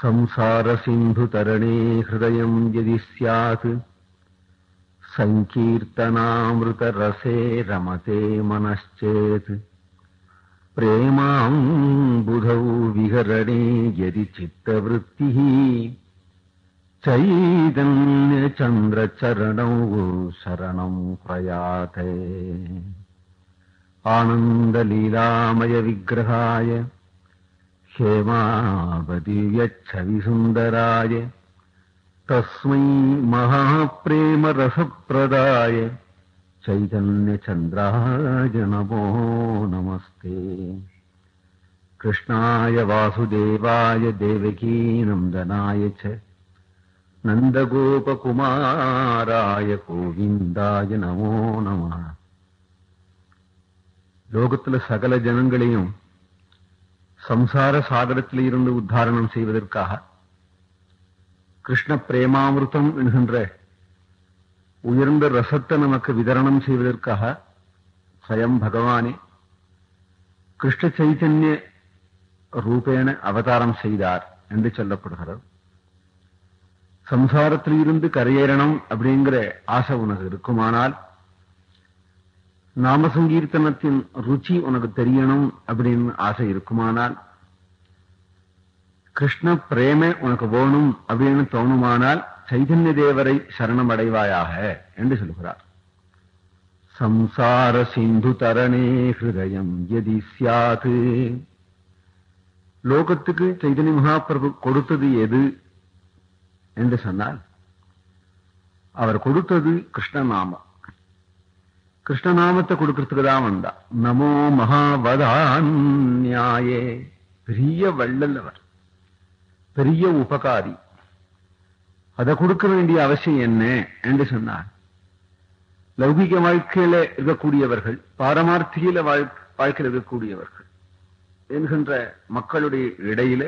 संसारसिन्धुतरणे हृदयम् यदि स्यात् सङ्कीर्तनामृतरसे रमते मनश्चेत्। प्रेमाम् बुधौ विहरणे यदि चित्तवृत्तिः चैतन्यचन्द्रचरणौ शरणम् प्रयाते। आनन्दलीलामयविग्रहाय यच्छविसुन्दराय तस्मै महाप्रेमरसप्रदाय चैतन्यचन्द्राय नमो नमस्ते कृष्णाय वासुदेवाय देवकीनन्दनाय च नन्दगोपकुमाराय गोविन्दाय नमो नमः लोकतुलसकलजनङ्गलीयम् சம்சார சாகரத்தில் இருந்து உத்தாரணம் செய்வதற்காக கிருஷ்ண பிரேமாமிருத்தம் என்கின்ற உயர்ந்த ரசத்தை நமக்கு விதரணம் செய்வதற்காக சயம் பகவானே கிருஷ்ண சைத்தன்ய ரூபேண அவதாரம் செய்தார் என்று சொல்லப்படுகிறது சம்சாரத்திலிருந்து கரையேறணும் அப்படிங்கிற ஆசை உனக்கு இருக்குமானால் நாம சங்கீர்த்தனத்தின் ருச்சி உனக்கு தெரியணும் அப்படின்னு ஆசை இருக்குமானால் கிருஷ்ண பிரேம உனக்கு வேணும் அப்படின்னு தோணுமானால் சைதன்ய தேவரை சரணம் அடைவாயாக என்று சொல்கிறார். சம்சார சிந்து தரணே ஹிருதயம் எதி சியாது லோகத்துக்கு சைதன்ய மகாபிரபு கொடுத்தது எது என்று சொன்னால் அவர் கொடுத்தது கிருஷ்ணநாமம் கிருஷ்ணநாமத்தை கொடுக்கறதுக்கு தான் வந்தா. நமோ மகாவதான்யாயே. பெரிய வள்ளல்லவர் பெரிய உபகாரி. அதை கொடுக்க வேண்டிய அவசியம் என்ன என்று சொன்னார். லௌகிக வாழ்க்கையில இருக்கக்கூடியவர்கள் பாரமார்த்தியில வாழ்க்கையில் இருக்கக்கூடியவர்கள் என்கின்ற மக்களுடைய இடையில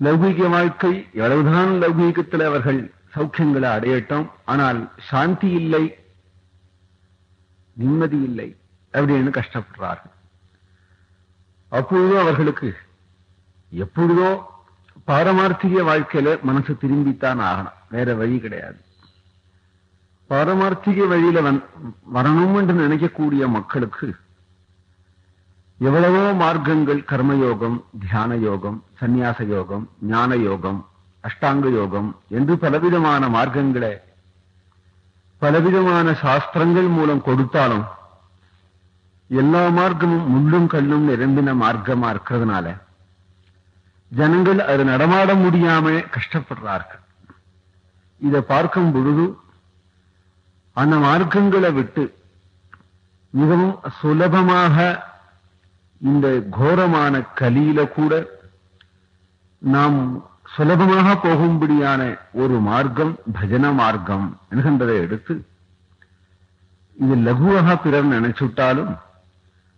லௌகிக வாழ்க்கை எவ்வளவுதான் லௌகீகத்தில் அவர்கள் சௌக்கியங்களை அடையட்டும் ஆனால் சாந்தி இல்லை நிம்மதி இல்லை அப்படின்னு கஷ்டப்படுறார்கள். அப்பொழுதோ அவர்களுக்கு எப்பொழுதோ பாரமார்த்திக வாழ்க்கையில மனசு திரும்பித்தான் ஆகணும். வேற வழி கிடையாது. பாரமார்த்திக வழியில வரணும் என்று நினைக்கக்கூடிய மக்களுக்கு எவ்வளவோ மார்க்கங்கள் கர்மயோகம் தியான யோகம் சந்நியாச யோகம் ஞான யோகம் அஷ்டாங்க யோகம் என்று பலவிதமான மார்க்கங்களை பலவிதமான சாஸ்திரங்கள் மூலம் கொடுத்தாலும் எல்லா மார்க்கமும் முள்ளும் கல்லும் நிரம்பின மார்க்கமா இருக்கிறதுனால ஜனங்கள் அது நடமாட முடியாம கஷ்டப்படுறார்கள். இதை பார்க்கும் பொழுது அந்த மார்க்கங்களை விட்டு மிகவும் சுலபமாக இந்த கோரமான கலியில கூட நாம் சுலபமாக போகும்படியான ஒரு மார்க்கம் பஜன மார்க்கம் என்கின்றதை எடுத்து இது லகுவாக பிறர் நினைச்சுட்டாலும்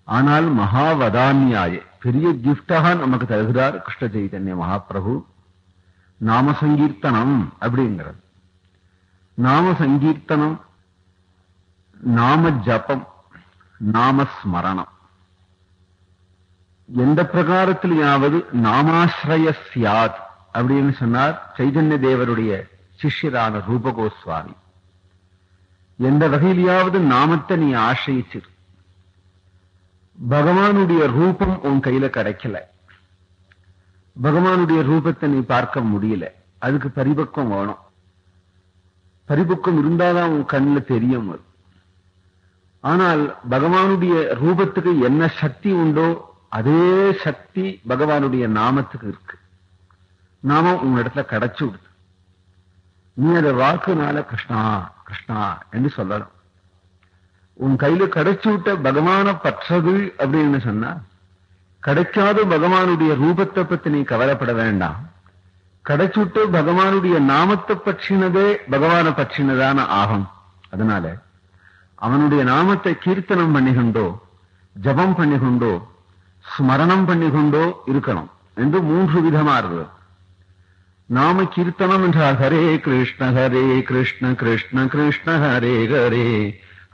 ஆனால் மகாவதாமியாய பெரிய கிஃப்டாக நமக்கு தருகிறார் கிருஷ்ண சைதன்ய மகாபிரபு. நாம சங்கீர்த்தனம் அப்படிங்கிறது. நாம சங்கீர்த்தனம் நாம ஜபம் நாம ஸ்மரணம் எந்த பிரகாரத்திலேயாவது நாமாசிரய சியாத் அப்படின்னு சொன்னார் சைதன்ய தேவருடைய சிஷ்யரான ரூபகோஸ்வாமி. எந்த வகையிலையாவது நாமத்தை நீ ஆசிரியிச்சிரு. பகவானுடைய ரூபம் உன் கையில கிடைக்கல. பகவானுடைய ரூபத்தை நீ பார்க்க முடியல. அதுக்கு பரிபக்குவம் வேணும். பரிபக்குவம் இருந்தாதான் உன் கண்ணில் தெரியும் அது. ஆனால் பகவானுடைய ரூபத்துக்கு என்ன சக்தி உண்டோ அதே சக்தி பகவானுடைய நாமத்துக்கு இருக்கு. நாம உன் இடத்துல கிடைச்சு விடுது நீ அதை வாக்குனால கிருஷ்ணா கிருஷ்ணா என்று சொல்லணும் உன் கையில கிடைச்சு விட்ட பகவான பற்றது அப்படின்னு சொன்னா கிடைக்காத பகவானுடைய ரூபத்தை பத்தி நீ கவலைப்பட வேண்டாம். கிடைச்சுட்டு பகவானுடைய நாமத்தை பற்றினதே பகவான பற்றினதான ஆகும். அதனால அவனுடைய நாமத்தை கீர்த்தனம் பண்ணிக்கொண்டோ ஜபம் பண்ணிக்கொண்டோ ஸ்மரணம் பண்ணிக்கொண்டோ இருக்கணும். என்று மூன்று விதமா இருந்தது. நாம கீர்த்தனம் என்றால் ஹரே கிருஷ்ண ஹரே கிருஷ்ண கிருஷ்ண கிருஷ்ண ஹரே ஹரே.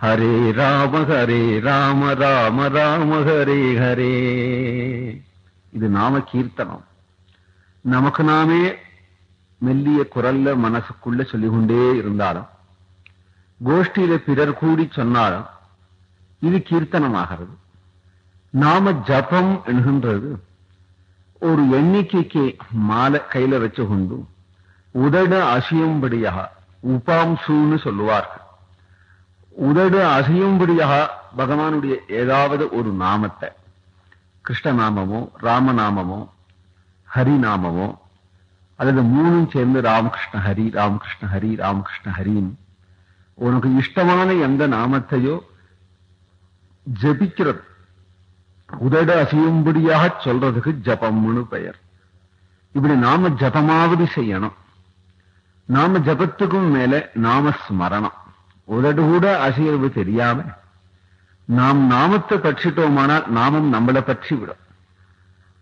ஹரே ராம ஹரே ராம ராம ராம ஹரே ஹரே. இது நாம கீர்த்தனம். நமக்கு நாமே மெல்லிய குரல்ல மனசுக்குள்ள சொல்லிக்கொண்டே இருந்தாலும் கோஷ்டியில பிறர் கூடி சொன்னாலும் இது கீர்த்தனமாகிறது. நாம ஜபம் என்கின்றது ஒரு எண்ணிக்கைக்கு மாலை கையில வச்சு கொண்டு உதட அசையும்படியாக உபாம்சூன்னு சொல்லுவார்கள். உதடு அசையும்படியாக பகவானுடைய ஏதாவது ஒரு நாமத்தை கிருஷ்ணநாமமோ ராமநாமமோ ஹரிநாமமோ அல்லது மூணும் சேர்ந்து ராமகிருஷ்ண ஹரி ராமகிருஷ்ண ஹரி ராமகிருஷ்ண ஹரின்னு உனக்கு இஷ்டமான எந்த நாமத்தையோ ஜபிக்கிறது. உதட அசையும்படியாக சொல்றதுக்கு ஜபம்னு பெயர். இப்படி நாம ஜபமாவது செய்யணும். நாம ஜபத்துக்கும் மேல நாம ஸ்மரணம். உதடு கூட அசையவு தெரியாம நாம் நாமத்தை பற்றிட்டோமானால் நாமம் நம்மளை பற்றி விடும்.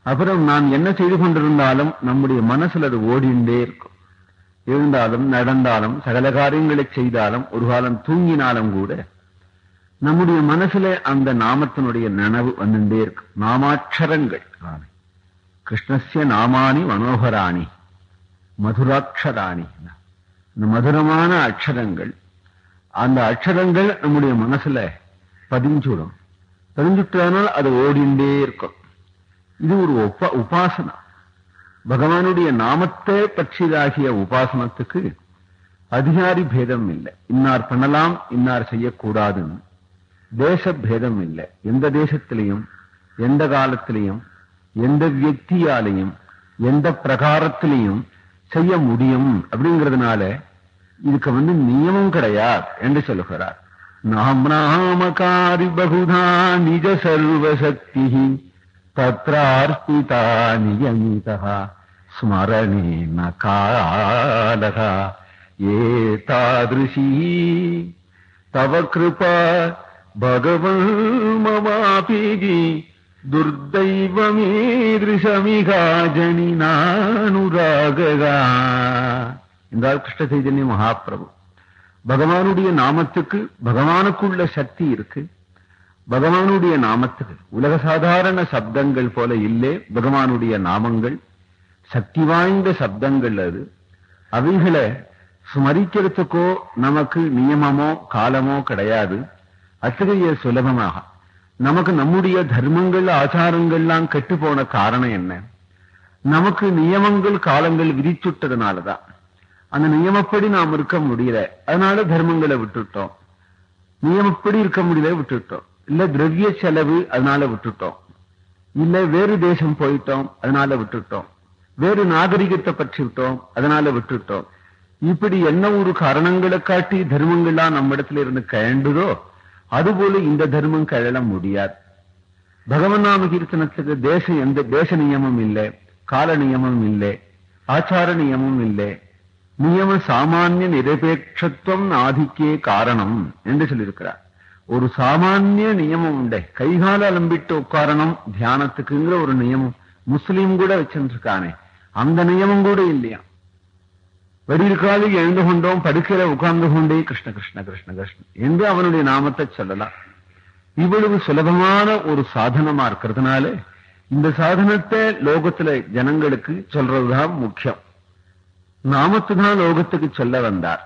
அப்புறம் நாம் என்ன செய்து கொண்டிருந்தாலும் நம்முடைய மனசுல அது ஓடிண்டே இருக்கும். எழுந்தாலும் நடந்தாலும் சகல காரியங்களை செய்தாலும் ஒரு காலம் தூங்கினாலும் கூட நம்முடைய மனசுல அந்த நாமத்தினுடைய நினைவு வந்துட்டே இருக்கு. நாமாட்சரங்கள். கிருஷ்ணஸ்ய நாமானி மனோகராணி மதுராட்சராணி. இந்த மதுரமான அக்ஷரங்கள் அந்த அக்ஷரங்கள் நம்முடைய மனசுல பதிஞ்சுடும். பதிஞ்சுட்டானால் அது ஓடிண்டே இருக்கும். இது ஒரு உப உபாசனா. பகவானுடைய நாமத்தை பற்றியதாகிய உபாசனத்துக்கு அதிகாரி பேதம் இல்லை. இன்னார் பண்ணலாம் இன்னார் செய்யக்கூடாதுன்னு. தேசபேதம் இல்லை எந்த தேசத்திலையும் எந்த காலத்திலையும் எந்த வியக்தியாலையும் எந்த பிரகாரத்திலையும் செய்ய முடியும் அப்படிங்கிறதுனால இதுக்கு வந்து நியமம் கிடையாது என்று சொல்லுகிறார். நாம் நாமகாரி பகுதா நிஜ சர்வசக்தி தத்ரார்த்திதா நியமிதா ஸ்மரணே ந காலகா ஏ தாதிருஷி தவ கிருபா பகவன் மமாபிகி துர்தைவமீதிருஷமிகா என்றார் கிருஷ்ண சைதன்ய மகாபிரபு. பகவானுடைய நாமத்துக்கு பகவானுக்குள்ள சக்தி இருக்கு. பகவானுடைய நாமத்துக்கு உலக சாதாரண சப்தங்கள் போல இல்லை பகவானுடைய நாமங்கள். சக்தி வாய்ந்த சப்தங்கள் அது. அவைகளை ஸ்மரிக்கிறதுக்கோ நமக்கு நியமமோ காலமோ கிடையாது. அத்தகைய சுலபமாக நமக்கு நம்முடைய தர்மங்கள் ஆச்சாரங்கள்லாம் கெட்டு போன காரணம் என்ன? நமக்கு நியமங்கள் காலங்கள் விதிச்சுட்டதுனாலதான் அந்த நியமப்படி நாம் இருக்க முடியல. அதனால தர்மங்களை விட்டுட்டோம். நியமப்படி இருக்க முடியல விட்டுட்டோம். இல்ல திரவிய செலவு அதனால விட்டுட்டோம். இல்ல வேறு தேசம் போயிட்டோம் அதனால விட்டுட்டோம். வேறு நாகரிகத்தை பற்றி விட்டோம் அதனால விட்டுட்டோம். இப்படி என்ன ஒரு காரணங்களை காட்டி தர்மங்கள்லாம் நம்ம இடத்துல இருந்து கயண்டுதோ அதுபோல இந்த தர்மம் கழல முடியாது. பகவன் நாம கீர்த்தனத்துக்கு தேசம் எந்த தேச நியமம் இல்லை கால நியமம் இல்லை ஆச்சார நியமம் இல்லை. நியம சாமானிய நிரபேட்சத்துவம் ஆதிக்கே காரணம் என்று சொல்லியிருக்கிறார். ஒரு சாமானிய நியமம் உண்டே கைகால அலம்பிட்டு உட்காரணம் தியானத்துக்குங்கிற ஒரு நியமம் முஸ்லீம் கூட வச்சிருக்கானே அந்த நியமம் கூட இல்லையா? வெடியிருக்காலில் எழுந்து கொண்டோம் படுக்கையில உட்கார்ந்து கொண்டே கிருஷ்ண கிருஷ்ண கிருஷ்ண கிருஷ்ணன் என்று அவனுடைய நாமத்தை சொல்லலாம் இவ்வளவு சுலபமான ஒரு சாதனமா இருக்கிறதுனால இந்த சாதனத்தை லோகத்துல ஜனங்களுக்கு சொல்றதுதான் முக்கியம் நாமத்து தான் லோகத்துக்கு சொல்ல வந்தார்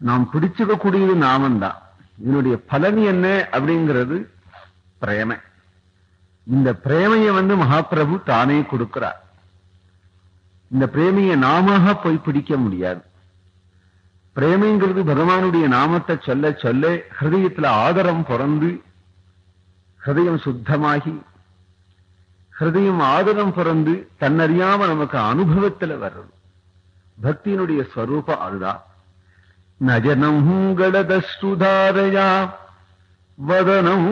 நாம் பிடிச்சுக்க கூடியது நாமந்தான் இதனுடைய பலன் என்ன அப்படிங்கிறது பிரேமை இந்த பிரேமையை வந்து மகாபிரபு தானே கொடுக்கிறார் இந்த பிரேமையை நாம போய் பிடிக்க முடியாது. பிரேமைங்கிறது பகவானுடைய நாமத்தை சொல்ல சொல்ல ஹிருதயத்துல ஆதரம் பிறந்து ஹிருதயம் சுத்தமாகி ஹிருதயம் ஆதரம் பிறந்து தன்னறியாம நமக்கு அனுபவத்துல வர்றது. பக்தியினுடைய ஸ்வரூபம் அதுதான். நஜனம் கடதஸ்ருதாரையா வதனம்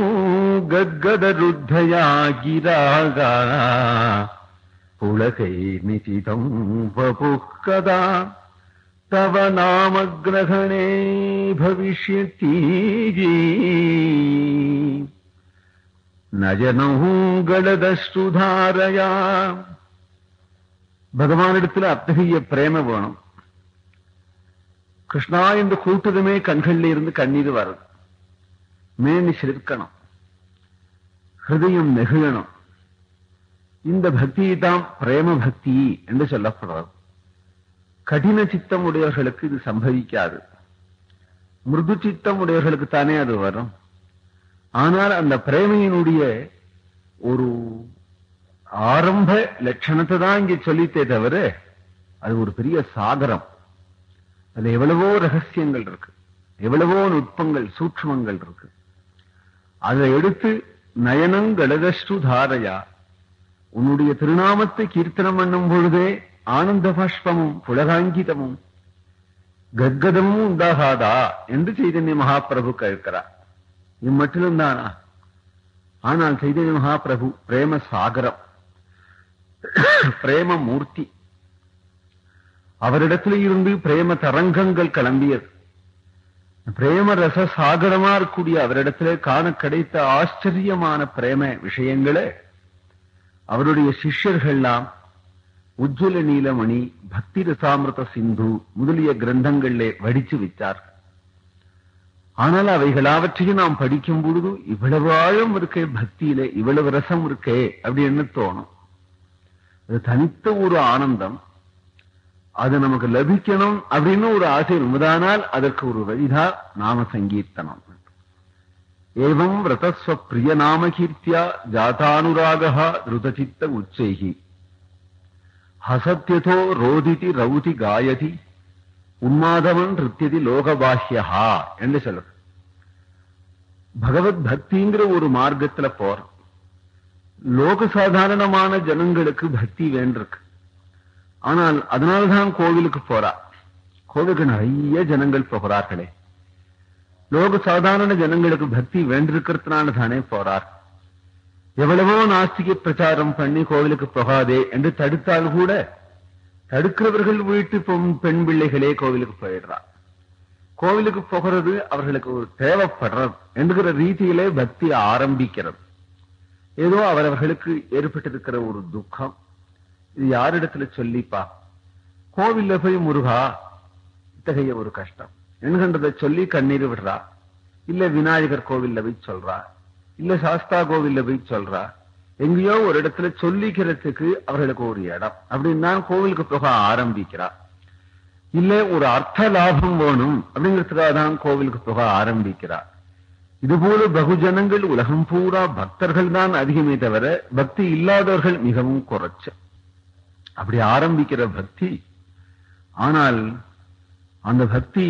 கத்கதருத்தயா கிராகா புலகை நிச்சிதம் வபுக்கதா. தவ நாமகிரகணே பவிஷ்யத்தி நஜனூங்களதஸ்ருதாரயா பகவானிடத்துல அத்தகைய பிரேம வேணும். கிருஷ்ணா என்று கூட்டதுமே கண்கள்ல இருந்து கண்ணீர் வருது. மேனி சிலிர்க்கணும் ஹிருதயம் நெகிழணும். இந்த பக்தி தான் பிரேம பக்தி என்று சொல்லப்படுறது. கடின சித்தம் உடையவர்களுக்கு இது சம்பவிக்காது. மிருது சித்தம் உடையவர்களுக்கு தானே அது வரும். ஆனால் அந்த பிரேமையினுடைய ஒரு ஆரம்ப லட்சணத்தை தான் இங்க சொல்லித்தே தவிர அது ஒரு பெரிய சாகரம். அதுல எவ்வளவோ ரகசியங்கள் இருக்கு. எவ்வளவோ நுட்பங்கள் சூட்சமங்கள் இருக்கு. அதை எடுத்து நயனங்களதஸ்ரு தாரையா உன்னுடைய திருநாமத்தை கீர்த்தனம் பண்ணும் பொழுதே ஆனந்த பாஷ்பமும் புலகாங்கிதமும் கத்கதமும் உண்டாகாதா என்று சைதன்ய மகாபிரபு கேட்கிறார். இம்மட்டிலும் தானா? ஆனால் சைதன்ய மகாபிரபு பிரேம சாகரம் பிரேம மூர்த்தி. அவரிடத்துல இருந்து பிரேம தரங்கங்கள் கிளம்பியது. பிரேம ரச சாகரமா இருக்கக்கூடிய அவரிடத்துல காண கிடைத்த ஆச்சரியமான பிரேம விஷயங்களை அவருடைய சிஷ்யர்கள்லாம் உஜ்வல நீலமணி பக்தி ரசாமிரத சிந்து முதலிய கிரந்தங்களிலே வடிச்சு வச்சார் ஆனால் அவைகளாவற்றையும் நாம் படிக்கும் பொழுது இவ்வளவு ஆழம் இருக்கே பக்தியிலே இவ்வளவு ரசம் இருக்கே அப்படின்னு தோணும்? அது தனித்த ஒரு ஆனந்தம். அது நமக்கு லபிக்கணும் அப்படின்னு ஒரு ஆசை உண்மைதானால் அதற்கு ஒரு வழிதான் நாம சங்கீர்த்தனம். ஏவம் விரதஸ்வ நாமகீர்த்தியா நாம கீர்த்தியா ஜாதானுராகா திருதசித்த உச்சைகி ரோதிதி ரவுதி காயதி உன்மாதவன் நிருத்தியதி லோகபாஹ்யா என்று சொல்லுது. பகவத் பக்திங்கிற ஒரு மார்க்கத்துல போறோம். லோக சாதாரணமான ஜனங்களுக்கு பக்தி வேண்டிருக்கு. ஆனால் அதனால்தான் கோவிலுக்கு போறா. கோவிலுக்கு நிறைய ஜனங்கள் போகிறார்களே. லோக சாதாரண ஜனங்களுக்கு பக்தி வேண்டிருக்கிறதுனால தானே போறார் எவ்வளவோ நாஸ்திக பிரச்சாரம் பண்ணி கோவிலுக்கு போகாதே என்று தடுத்தால் கூட தடுக்கிறவர்கள் வீட்டு பெண் பிள்ளைகளே கோவிலுக்கு போயிடுறா கோவிலுக்கு போகிறது அவர்களுக்கு ஒரு தேவைப்படுறது என்கிற ரீதியிலே பக்தி ஆரம்பிக்கிறது ஏதோ அவரவர்களுக்கு ஏற்பட்டிருக்கிற ஒரு துக்கம் இது யாரிடத்துல சொல்லிப்பா கோவில்ல போய் முருகா இத்தகைய ஒரு கஷ்டம் என்கின்றதை சொல்லி கண்ணீர் விடுறா இல்ல விநாயகர் கோவில்ல போய் சொல்றா இல்ல சாஸ்தா கோவில்ல போய் சொல்றா எங்கேயோ ஒரு இடத்துல சொல்லிக்கிறதுக்கு அவர்களுக்கு ஒரு இடம். அப்படின்னு தான் கோவிலுக்கு போக ஆரம்பிக்கிறா இல்ல ஒரு அர்த்த லாபம் வேணும் அப்படிங்கிறதுக்காக தான் கோவிலுக்கு போக ஆரம்பிக்கிறா இதுபோல பகுஜனங்கள் உலகம் பூரா பக்தர்கள் தான் அதிகமே தவிர பக்தி இல்லாதவர்கள் மிகவும் குறைச்ச. அப்படி ஆரம்பிக்கிற பக்தி ஆனால் அந்த பக்தி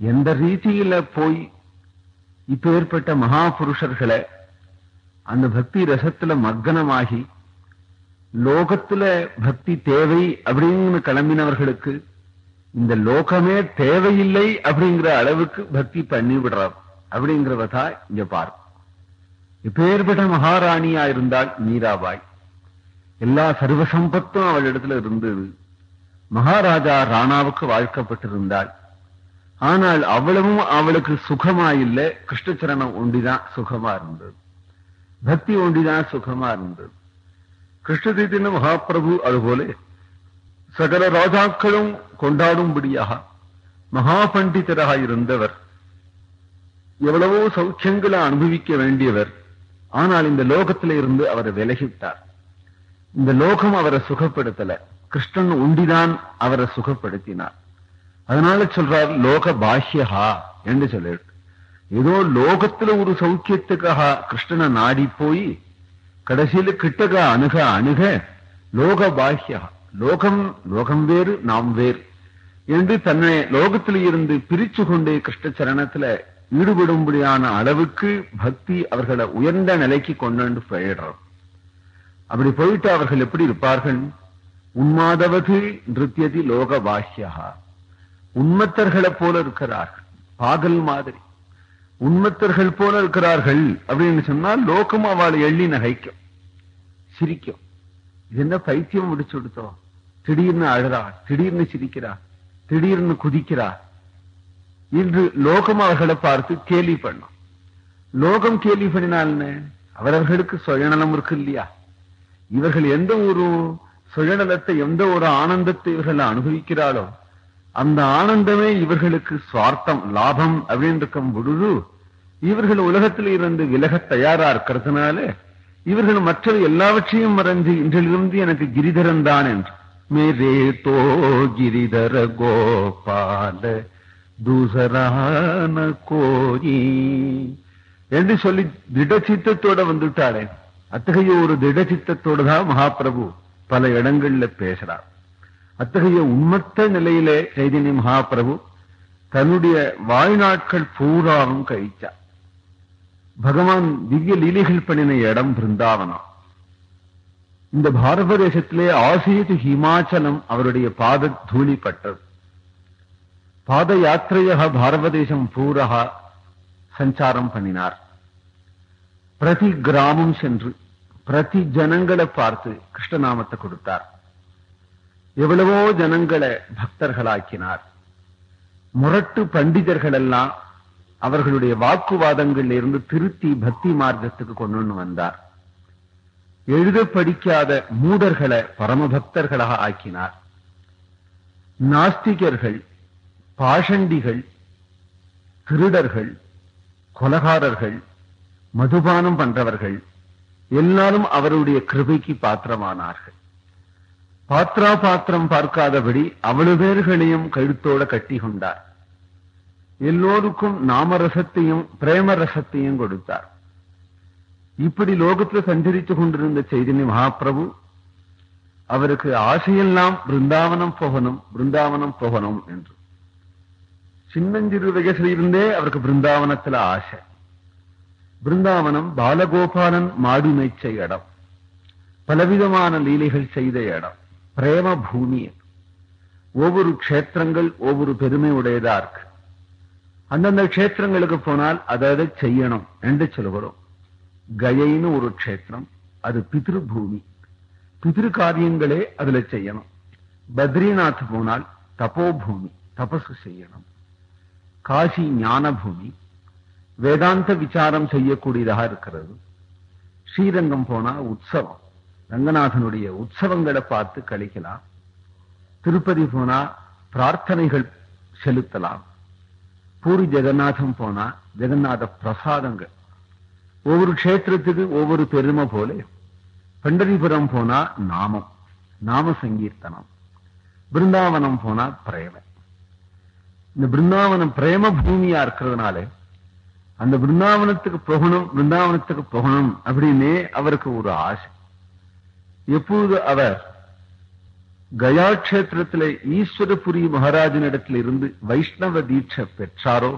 எந்த ரீதியில போய் இப்பேற்பட்ட மகாபுருஷர்களை மகா புருஷர்களை அந்த பக்தி ரசத்துல மக்கனமாகி லோகத்துல பக்தி தேவை அப்படின்னு கிளம்பினவர்களுக்கு இந்த லோகமே தேவையில்லை அப்படிங்கிற அளவுக்கு பக்தி பண்ணி விடுறார் அப்படிங்கிறவதா இங்க பார். இப்பேற்பட்ட மகாராணியா இருந்தால் மீராபாய். எல்லா சர்வசம்பத்தும் அவளிடத்துல இருந்தது. மகாராஜா ராணாவுக்கு வாழ்க்கப்பட்டிருந்தாள் ஆனால் அவ்வளவும் அவளுக்கு சுகமா இல்லை கிருஷ்ணச்சரணம் ஒண்டிதான் சுகமா இருந்தது. பக்தி ஒண்டிதான் சுகமா இருந்தது. கிருஷ்ண சைத்தன்ய மகாபிரபு அதுபோல சகல ராஜாக்களும் கொண்டாடும்படியாக மகா பண்டிதராக இருந்தவர். எவ்வளவோ சௌக்கியங்களை அனுபவிக்க வேண்டியவர். ஆனால் இந்த லோகத்தில இருந்து அவரை விலகிவிட்டார். இந்த லோகம் அவரை சுகப்படுத்தல. கிருஷ்ணன் உண்டிதான் அவரை சுகப்படுத்தினார். அதனால சொல்றார் லோக பாஷ்யஹா என்று சொல்லிட்டு ஏதோ லோகத்துல ஒரு சௌக்கியத்துக்காக கிருஷ்ணனை நாடி போய் கடைசியில கிட்டக அணுக அணுக லோக பாஷ்யா லோகம் லோகம் வேறு நாம் வேறு. என்று தன்னை லோகத்தில் இருந்து பிரிச்சு கொண்டே கிருஷ்ண சரணத்துல ஈடுபடும்படியான அளவுக்கு பக்தி அவர்களை உயர்ந்த நிலைக்கு கொண்டு போயிடுறோம் அப்படி போயிட்டு அவர்கள் எப்படி இருப்பார்கள்? உன்மாதவது நிருத்தியதி லோக பாஷ்யா உண்மத்தர்களை போல இருக்கிறார்கள். பாகல் மாதிரி. உண்மத்தர்கள் போல இருக்கிறார்கள் அப்படின்னு சொன்னால் லோகம் அவளை எள்ளி நகைக்கும். சிரிக்கும். இது என்ன பைத்தியம் முடிச்சு கொடுத்தோம் திடீர்னு அழுறா திடீர்னு சிரிக்கிறா திடீர்னு குதிக்கிறா இன்று லோகம் அவர்களை பார்த்து கேலி பண்ணும். லோகம் கேலி பண்ணினால்னு அவரவர்களுக்கு சுயநலம் இருக்கு இல்லையா? இவர்கள் எந்த ஒரு சுயநலத்தை எந்த ஒரு ஆனந்தத்தை இவர்கள் அனுபவிக்கிறாளோ அந்த ஆனந்தமே இவர்களுக்கு சுவார்த்தம் லாபம் அப்படின்னு இருக்கும் பொழுது இவர்கள் உலகத்தில் இருந்து விலக தயாரா இருக்கிறதுனால இவர்கள் மற்ற எல்லாவற்றையும் மறைஞ்சு இன்றிலிருந்து எனக்கு கிரிதரன் தான் என்று. மேரே தோ கிரிதர கோபால தூசரான கோயி என்று சொல்லி திடச்சித்தத்தோட வந்துட்டாளே. அத்தகைய ஒரு திடச்சித்தத்தோட தான் மகாபிரபு பல இடங்கள்ல பேசுறார். அத்தகைய உண்மத்த நிலையிலே சைதன்ய மகாபிரபு தன்னுடைய வாழ்நாட்கள் பூராவும் கழிச்சார் பகவான் திவ்ய லீலைகள் பண்ணின இடம் பிருந்தாவனம். இந்த பாரத தேசத்திலே ஆசியது ஹிமாச்சலம் அவருடைய பாத தூளிப்பட்டது. பாத யாத்திரையாக பாரத தேசம் பூரா சஞ்சாரம் பண்ணினார். பிரதி கிராமம் சென்று பிரதி ஜனங்களை பார்த்து கிருஷ்ணநாமத்தை கொடுத்தார். எவ்வளவோ ஜனங்களை பக்தர்களாக்கினார். முரட்டு பண்டிதர்கள் எல்லாம் அவர்களுடைய வாக்குவாதங்கள்ல இருந்து திருத்தி பக்தி மார்க்கத்துக்கு கொண்டு வந்தார். எழுத படிக்காத மூடர்களை பரமபக்தர்களாக ஆக்கினார். நாஸ்திகர்கள் பாஷண்டிகள் திருடர்கள் கொலகாரர்கள் மதுபானம் பண்றவர்கள் எல்லாரும் அவருடைய கிருபைக்கு பாத்திரமானார்கள். பாத்ரா பாத்திரம் பார்க்காதபடி அவ்வளவு பேர்களையும் கழுத்தோட கட்டி கொண்டார் எல்லோருக்கும் நாமரசத்தையும் பிரேம ரசத்தையும் கொடுத்தார். இப்படி லோகத்துல சஞ்சரித்து கொண்டிருந்த செய்தினி மகாபிரபு அவருக்கு ஆசையெல்லாம் பிருந்தாவனம் போகணும் பிருந்தாவனம் போகணும் என்று. சின்னஞ்சிறு வயசிலிருந்தே அவருக்கு பிருந்தாவனத்துல ஆசை. பிருந்தாவனம் பாலகோபாலன் மாடு மேய்ச்ச இடம். பலவிதமான லீலைகள் செய்த இடம். பிரேம பூமி ஒவ்வொரு க்ஷேத்திரங்கள் ஒவ்வொரு பெருமை உடையதா இருக்கு அந்தந்த க்ஷேத்திரங்களுக்கு போனால் அதை செய்யணும் என்று சொல்கிறோம் கயைன்னு ஒரு க்ஷேத்திரம் அது பிதிரு பூமி பிதிரு காரியங்களே அதுல செய்யணும். பத்ரிநாத் போனால் தபோபூமி தபசு செய்யணும். காசி ஞான பூமி வேதாந்த விசாரம் செய்யக்கூடியதாக இருக்கிறது. ஸ்ரீரங்கம் போனா உற்சவம். ரங்கநாதனுடைய உற்சவங்களை பார்த்து கழிக்கலாம். திருப்பதி போனா பிரார்த்தனைகள் செலுத்தலாம். பூரி ஜெகநாதம் போனா ஜெகநாத பிரசாதங்கள். ஒவ்வொரு க்ஷேத்திரத்துக்கு ஒவ்வொரு பெருமை போல. பண்டரிபுரம் போனா நாமம் நாம சங்கீர்த்தனம். பிருந்தாவனம் போனா பிரேம. இந்த பிருந்தாவனம் பிரேம பூமியா இருக்கிறதுனால அந்த பிருந்தாவனத்துக்கு போகணும் பிருந்தாவனத்துக்கு போகணும் அப்படின்னே அவருக்கு ஒரு ஆசை. எப்பொழுது அவர் கயா கஷேத்திரத்திலே ஈஸ்வரபுரி மகாராஜனிடத்தில் இருந்து வைஷ்ணவ தீட்சை பெற்றாரோ?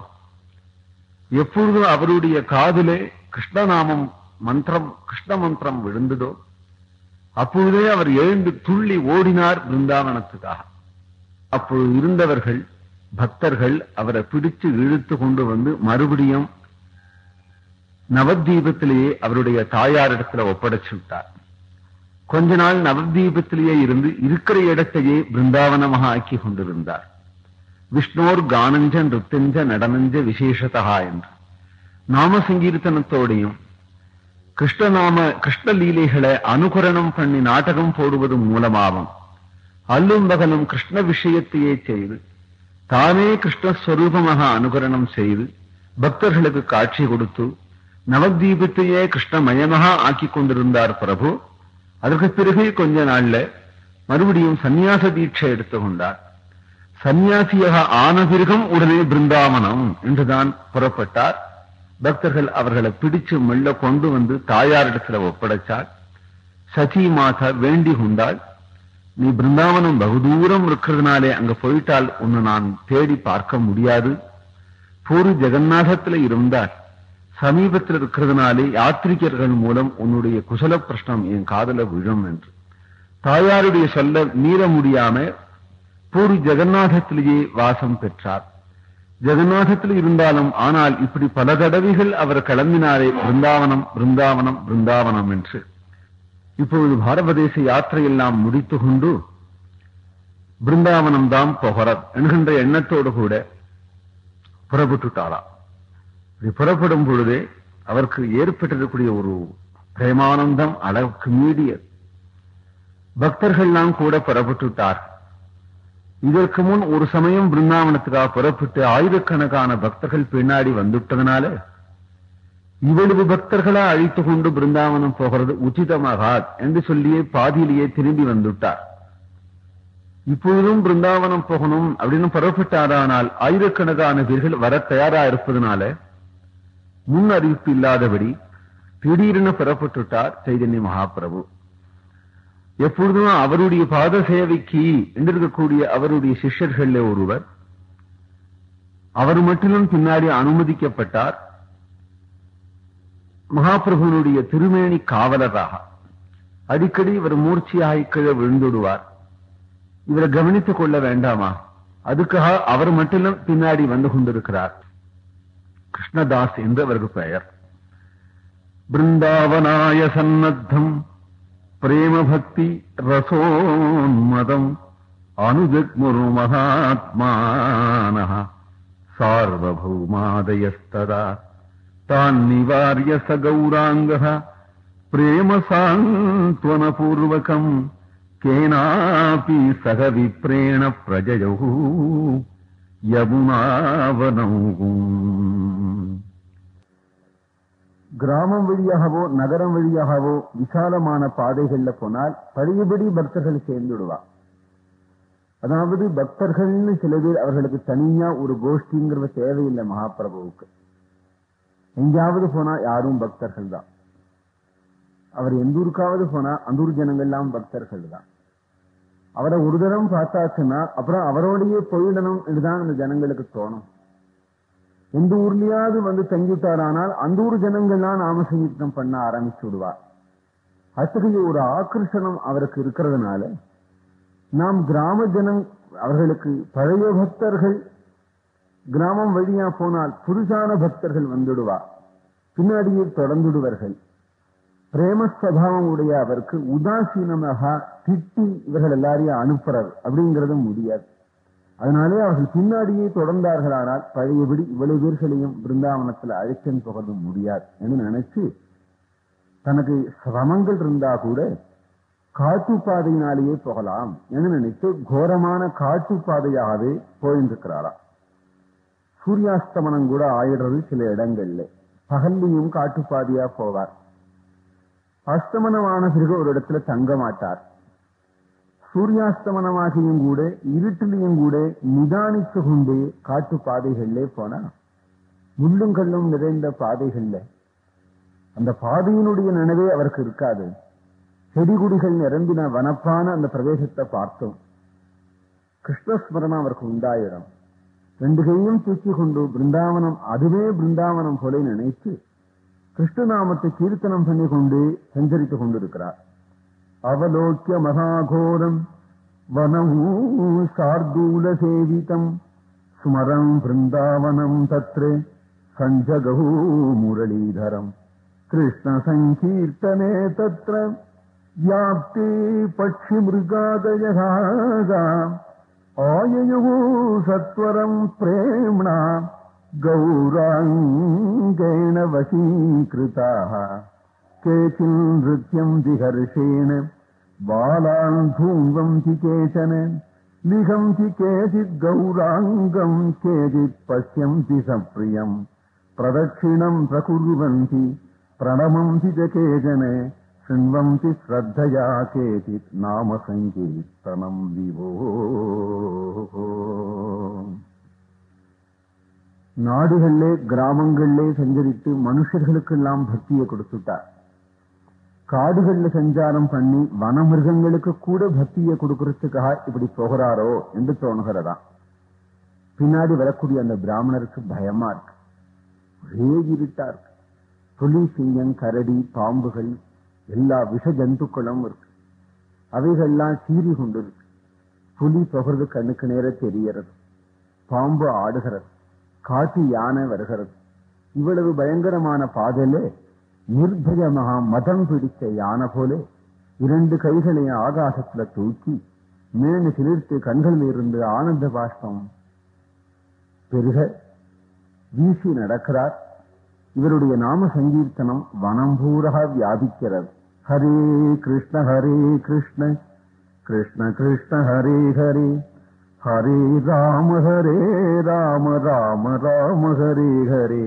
எப்பொழுதும் அவருடைய காதிலே கிருஷ்ணநாமம் மந்திரம் கிருஷ்ண மந்திரம் விழுந்ததோ? அப்பொழுதே அவர் எழுந்து துள்ளி ஓடினார் பிருந்தாவனத்துக்காக. அப்பொழுது இருந்தவர்கள் பக்தர்கள் அவரை பிடிச்சு இழுத்து கொண்டு வந்து மறுபடியும் நவதீபத்திலேயே அவருடைய தாயாரிடத்துல ஒப்படைச்சு விட்டார். கொஞ்ச நாள் நவதீபத்திலேயே இருந்து இருக்கிற இடத்தையே பிருந்தாவனமாக ஆக்கி கொண்டிருந்தார். விஷ்ணோர் கானஞ்ச நிருத்தஞ்ச நடனஞ்ச விசேஷதா என்று. நாம சங்கீர்த்தனத்தோடையும் கிருஷ்ணநாம கிருஷ்ண லீலைகளை அனுகரணம் பண்ணி நாடகம் போடுவது மூலமாகவும் அல்லும் பகலும் கிருஷ்ண விஷயத்தையே செய்து தானே கிருஷ்ணஸ்வரூபமாக அனுகரணம் செய்து பக்தர்களுக்கு காட்சி கொடுத்து நவதீபத்தையே கிருஷ்ணமயமாக ஆக்கி கொண்டிருந்தார் பிரபு. அதற்கு பிறகு கொஞ்ச நாள்ல மறுபடியும் சந்நியாச தீட்சை எடுத்துக்கொண்டார். சந்நியாசியாக ஆன பிறகும் உடனே பிருந்தாவனம் என்றுதான் புறப்பட்டார். பக்தர்கள் அவர்களை பிடிச்சு மெல்ல கொண்டு வந்து தாயாரிடத்துல ஒப்படைச்சாள் சதி மாதா வேண்டி கொண்டாள். நீ பிருந்தாவனம் பகுதூரம் இருக்கிறதுனாலே அங்க போயிட்டால் உன்னை நான் தேடி பார்க்க முடியாது. பூரி ஜெகநாதத்துல இருந்தார். சமீபத்தில் இருக்கிறதுனாலே யாத்ரிகர்கள் மூலம் உன்னுடைய குசல பிரஷ்னம் என் காதல விழும் என்று. தாயாருடைய சொல்ல மீற முடியாம பூரி ஜெகநாதத்திலேயே வாசம் பெற்றார். ஜெகநாதத்தில் இருந்தாலும் ஆனால் இப்படி பல தடவைகள் அவர் கிளம்பினாரே பிருந்தாவனம் பிருந்தாவனம் பிருந்தாவனம் என்று. இப்பொழுது பாரததேச யாத்திரையெல்லாம் முடித்து கொண்டு பிருந்தாவனம் தான் போகிறார் என்கின்ற எண்ணத்தோடு கூட புறப்பட்டுட்டாராம் இப்படி புறப்படும் பொழுதே அவருக்கு ஏற்பட்டிருக்கக்கூடிய ஒரு பிரேமானந்தம் அளவுக்கு மீறியது. பக்தர்கள்லாம் கூட புறப்பட்டுட்டார் இதற்கு முன் ஒரு சமயம் பிருந்தாவனத்துக்காக புறப்பட்டு ஆயிரக்கணக்கான பக்தர்கள் பின்னாடி வந்துவிட்டதுனால இவ்வளவு பக்தர்களா அழித்து கொண்டு பிருந்தாவனம் போகிறது உச்சிதமாகாது என்று சொல்லியே பாதியிலேயே திரும்பி வந்துட்டார் இப்பொழுதும் பிருந்தாவனம் போகணும் அப்படின்னு புறப்பட்டாரானால் ஆயிரக்கணக்கான பேர்கள் வர தயாரா இருப்பதனால முன் அறிவிப்பு இல்லாதபடி திடீரென புறப்பட்டுட்டார் சைதன்ய மகாபிரபு. எப்பொழுதும் அவருடைய பாத சேவைக்கு என்றிருக்கக்கூடிய அவருடைய சிஷ்யர்கள் ஒருவர் அவர் மட்டிலும் பின்னாடி அனுமதிக்கப்பட்டார் மகாபிரபுனுடைய திருமேனி காவலராக. அடிக்கடி இவர் மூர்ச்சியாக கீழே விழுந்துடுவார். இவரை கவனித்துக் கொள்ள வேண்டாமா? அதுக்காக அவர் மட்டிலும் பின்னாடி வந்து கொண்டிருக்கிறார். கிருஷ்ணதாஸ் என்று அவருக்கு பெயர். பிருந்தாவனாய சன்னத்தம் பிரேமபக்தி ரசோன்மதம் அனுஜக்முரு மகாத்மான சார்வபௌமாதயஸ்ததா தான் நிவாரிய ச கௌராங்க பிரேம கேனாபி சக விப்ரேண பிரஜயோ. யமுனாவனவும் கிராமம் வழியாகவோ நகரம் வழியாகவோ விசாலமான பாதைகள்ல போனால் பழையபடி பக்தர்கள் சேர்ந்துடுவா. அதாவது பக்தர்கள்னு சில பேர் அவர்களுக்கு தனியா ஒரு கோஷ்டிங்கிற தேவையில்லை மகாபிரபுவுக்கு. எங்கேயாவது போனா யாரும் பக்தர்கள் தான் அவர் எந்த ஊருக்காவது போனா அந்த ஊர் ஜனங்கள்லாம் பக்தர்கள் தான் அவரை ஒரு தரம் பார்த்தாச்சுன்னா அப்புறம் அவரோடையே போயிடணும் என்றுதான் அந்த ஜனங்களுக்கு தோணும். எந்த ஊர்லயாவது வந்து தங்கிட்டாரானால் அந்த ஊர் ஜனங்கள்லாம் நாம சங்கீர்த்தனம் பண்ண ஆரம்பிச்சு விடுவார். அத்தகைய ஒரு ஆக்கர்ஷணம் அவருக்கு இருக்கிறதுனால நாம் கிராம ஜனம் அவர்களுக்கு பழைய பக்தர்கள் கிராமம் வழியா போனால் புதுசான பக்தர்கள் வந்துடுவார். பின்னாடியே தொடர்ந்துடுவார்கள். பிரேமஸ்வபாவம் உடைய அவருக்கு உதாசீனமாக திட்டி இவர்கள் எல்லாரையும் அனுப்புறது அப்படிங்கிறதும் முடியாது. அதனாலே அவர்கள் பின்னாடியே தொடர்ந்தார்களானால் பழையபடி இவ்வளவு பேர்களையும் பிருந்தாவனத்தில் அழைச்சன் போகிறது முடியாது என்று நினைச்சு தனக்கு சிரமங்கள் இருந்தா கூட காட்டு பாதையினாலேயே போகலாம் என்று நினைத்து கோரமான காட்டு பாதையாகவே போயின்றிருக்கிறாராம். சூரியாஸ்தமனம் கூட ஆயிடுறது சில இடங்கள்ல. பகல்லையும் காட்டுப்பாதையா போவார். அஸ்தமனமான பிறகு ஒரு இடத்துல தங்க மாட்டார். சூரியாஸ்தமனமாகியும் கூட இருட்டிலையும் கூட நிதானித்து கொண்டு காட்டு பாதைகளிலே போனா முள்ளும் கல்லும் நிறைந்த பாதைகள்ல. அந்த பாதையினுடைய நினைவே அவருக்கு இருக்காது. செடிகுடிகள் நிரம்பின வனப்பான அந்த பிரதேசத்தை பார்த்தோம். கிருஷ்ணஸ்மரணம் அவருக்கு உண்டாயிடும். ரெண்டு கையும் தூக்கி கொண்டு பிருந்தாவனம் அதுவே பிருந்தாவனம் போல நினைத்து கிருஷ்ணநாமத்தை கீர்த்தனம் பண்ணி கொண்டு சஞ்சரித்துக் கொண்டிருக்கிறார் அவலோக்கிய மகாகோரம் வனமூ சார்தூல சேவிதம் ஸ்மரம் பிருந்தாவனம் தத்ரே சஞ்சகூ முரளீதரம் கிருஷ்ண சங்கீர்த்தனே தத்ர வியாப்தே பட்சி மிருகாதயா आययुः सत्वरम् प्रेम्णा गौराङ्गेण वशीकृताः। केचिन् नृत्यम् विहर्षेण, बालान् धून्वन्ति केचन लिखन्ति केचित् गौराङ्गम् केचित् पश्यन्ति सप्रियम्। प्रदक्षिणम् प्रकुर्वन्ति, प्रणमन्ति च केचन, शृण्वन्ति श्रद्धया केचित् नाम सङ्कीर्तनम् विभो। நாடுகளிலே கிராமங்களிலே சஞ்சரித்து மனுஷர்களுக்கெல்லாம் பக்தியை கொடுத்துட்டார். காடுகளில் சஞ்சாரம் பண்ணி வனமிருகங்களுக்கு கூட பக்தியை கொடுக்கறதுக்காக இப்படி போகிறாரோ என்று தோணுகிறதா பின்னாடி வரக்கூடிய அந்த பிராமணருக்கு பயமா இருக்கு. ஒரே இருட்டா இருக்கு. புலி சிங்கம் கரடி பாம்புகள் எல்லா விஷ ஜந்துக்களும் இருக்கு. அவைகள்லாம் சீறி கொண்டு இருக்கு புலி போகிறது கண்ணுக்கு நேர தெரியறது பாம்பு ஆடுகிறது. காட்டு யானை வருகிறது. இவ்வளவு பயங்கரமான பாதையிலே நிர்பயமாக மதம் பிடித்த யானை போல இரண்டு கைகளையும் ஆகாசத்துல தூக்கி மேனு சிலிர்த்து கண்களில் இருந்து ஆனந்த பாஷ்பம் பெருக. வீசி நடக்கிறார். இவருடைய நாம சங்கீர்த்தனம் வனம்பூரக வியாபிக்கிறது. ஹரே கிருஷ்ண ஹரே கிருஷ்ண கிருஷ்ண கிருஷ்ண ஹரே ஹரே. ஹரே ராம ஹரே ராம ராம ராம ஹரே ஹரே.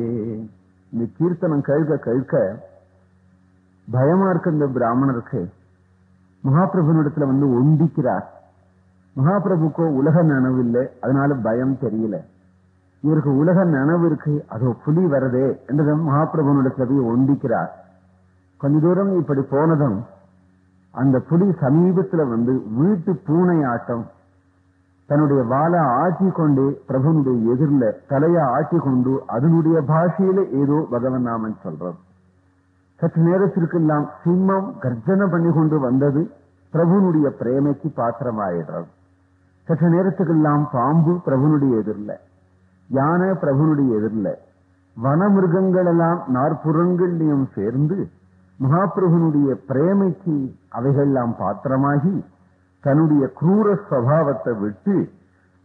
இந்த கீர்த்தனம் கேட்க கேட்க பயமா இருக்க இந்த பிராமணருக்கு. மகாபிரபுனிடத்துல வந்து ஒண்டிக்கிறார். மகாபிரபுக்கோ உலக நனவு இல்லை அதனால பயம் தெரியல. இவருக்கு உலக நனவு இருக்கு அதோ புலி வரதே என்றதும் மகாபிரபுனிடத்துல போய் ஒண்டிக்கிறார். கொஞ்ச தூரம் இப்படி போனதும் அந்த புலி சமீபத்துல வந்து வீட்டு பூனை ஆட்டம் தன்னுடைய வாழை ஆட்டி கொண்டு பிரபுனுடைய எதிரில தலையை ஆட்டி கொண்டு அதனுடைய பாஷையில ஏதோ பகவன் நாமன் சொல்றது சற்று நேரத்திற்கெல்லாம் சிம்மம் கர்ஜனை பண்ணி கொண்டு வந்தது பிரபுனுடைய பிரேமைக்கு பாத்திரமாயிடுறது சற்று நேரத்துக்கெல்லாம் பாம்பு பிரபுனுடைய எதிரில யானை பிரபுனுடைய எதிரில வனமிருகங்கள் எல்லாம் நாற்புறங்களையும் சேர்ந்து மகாபிரபுனுடைய பிரேமைக்கு அவைகள்லாம் பாத்திரமாகி தன்னுடைய குரூர சுவாவத்தை விட்டு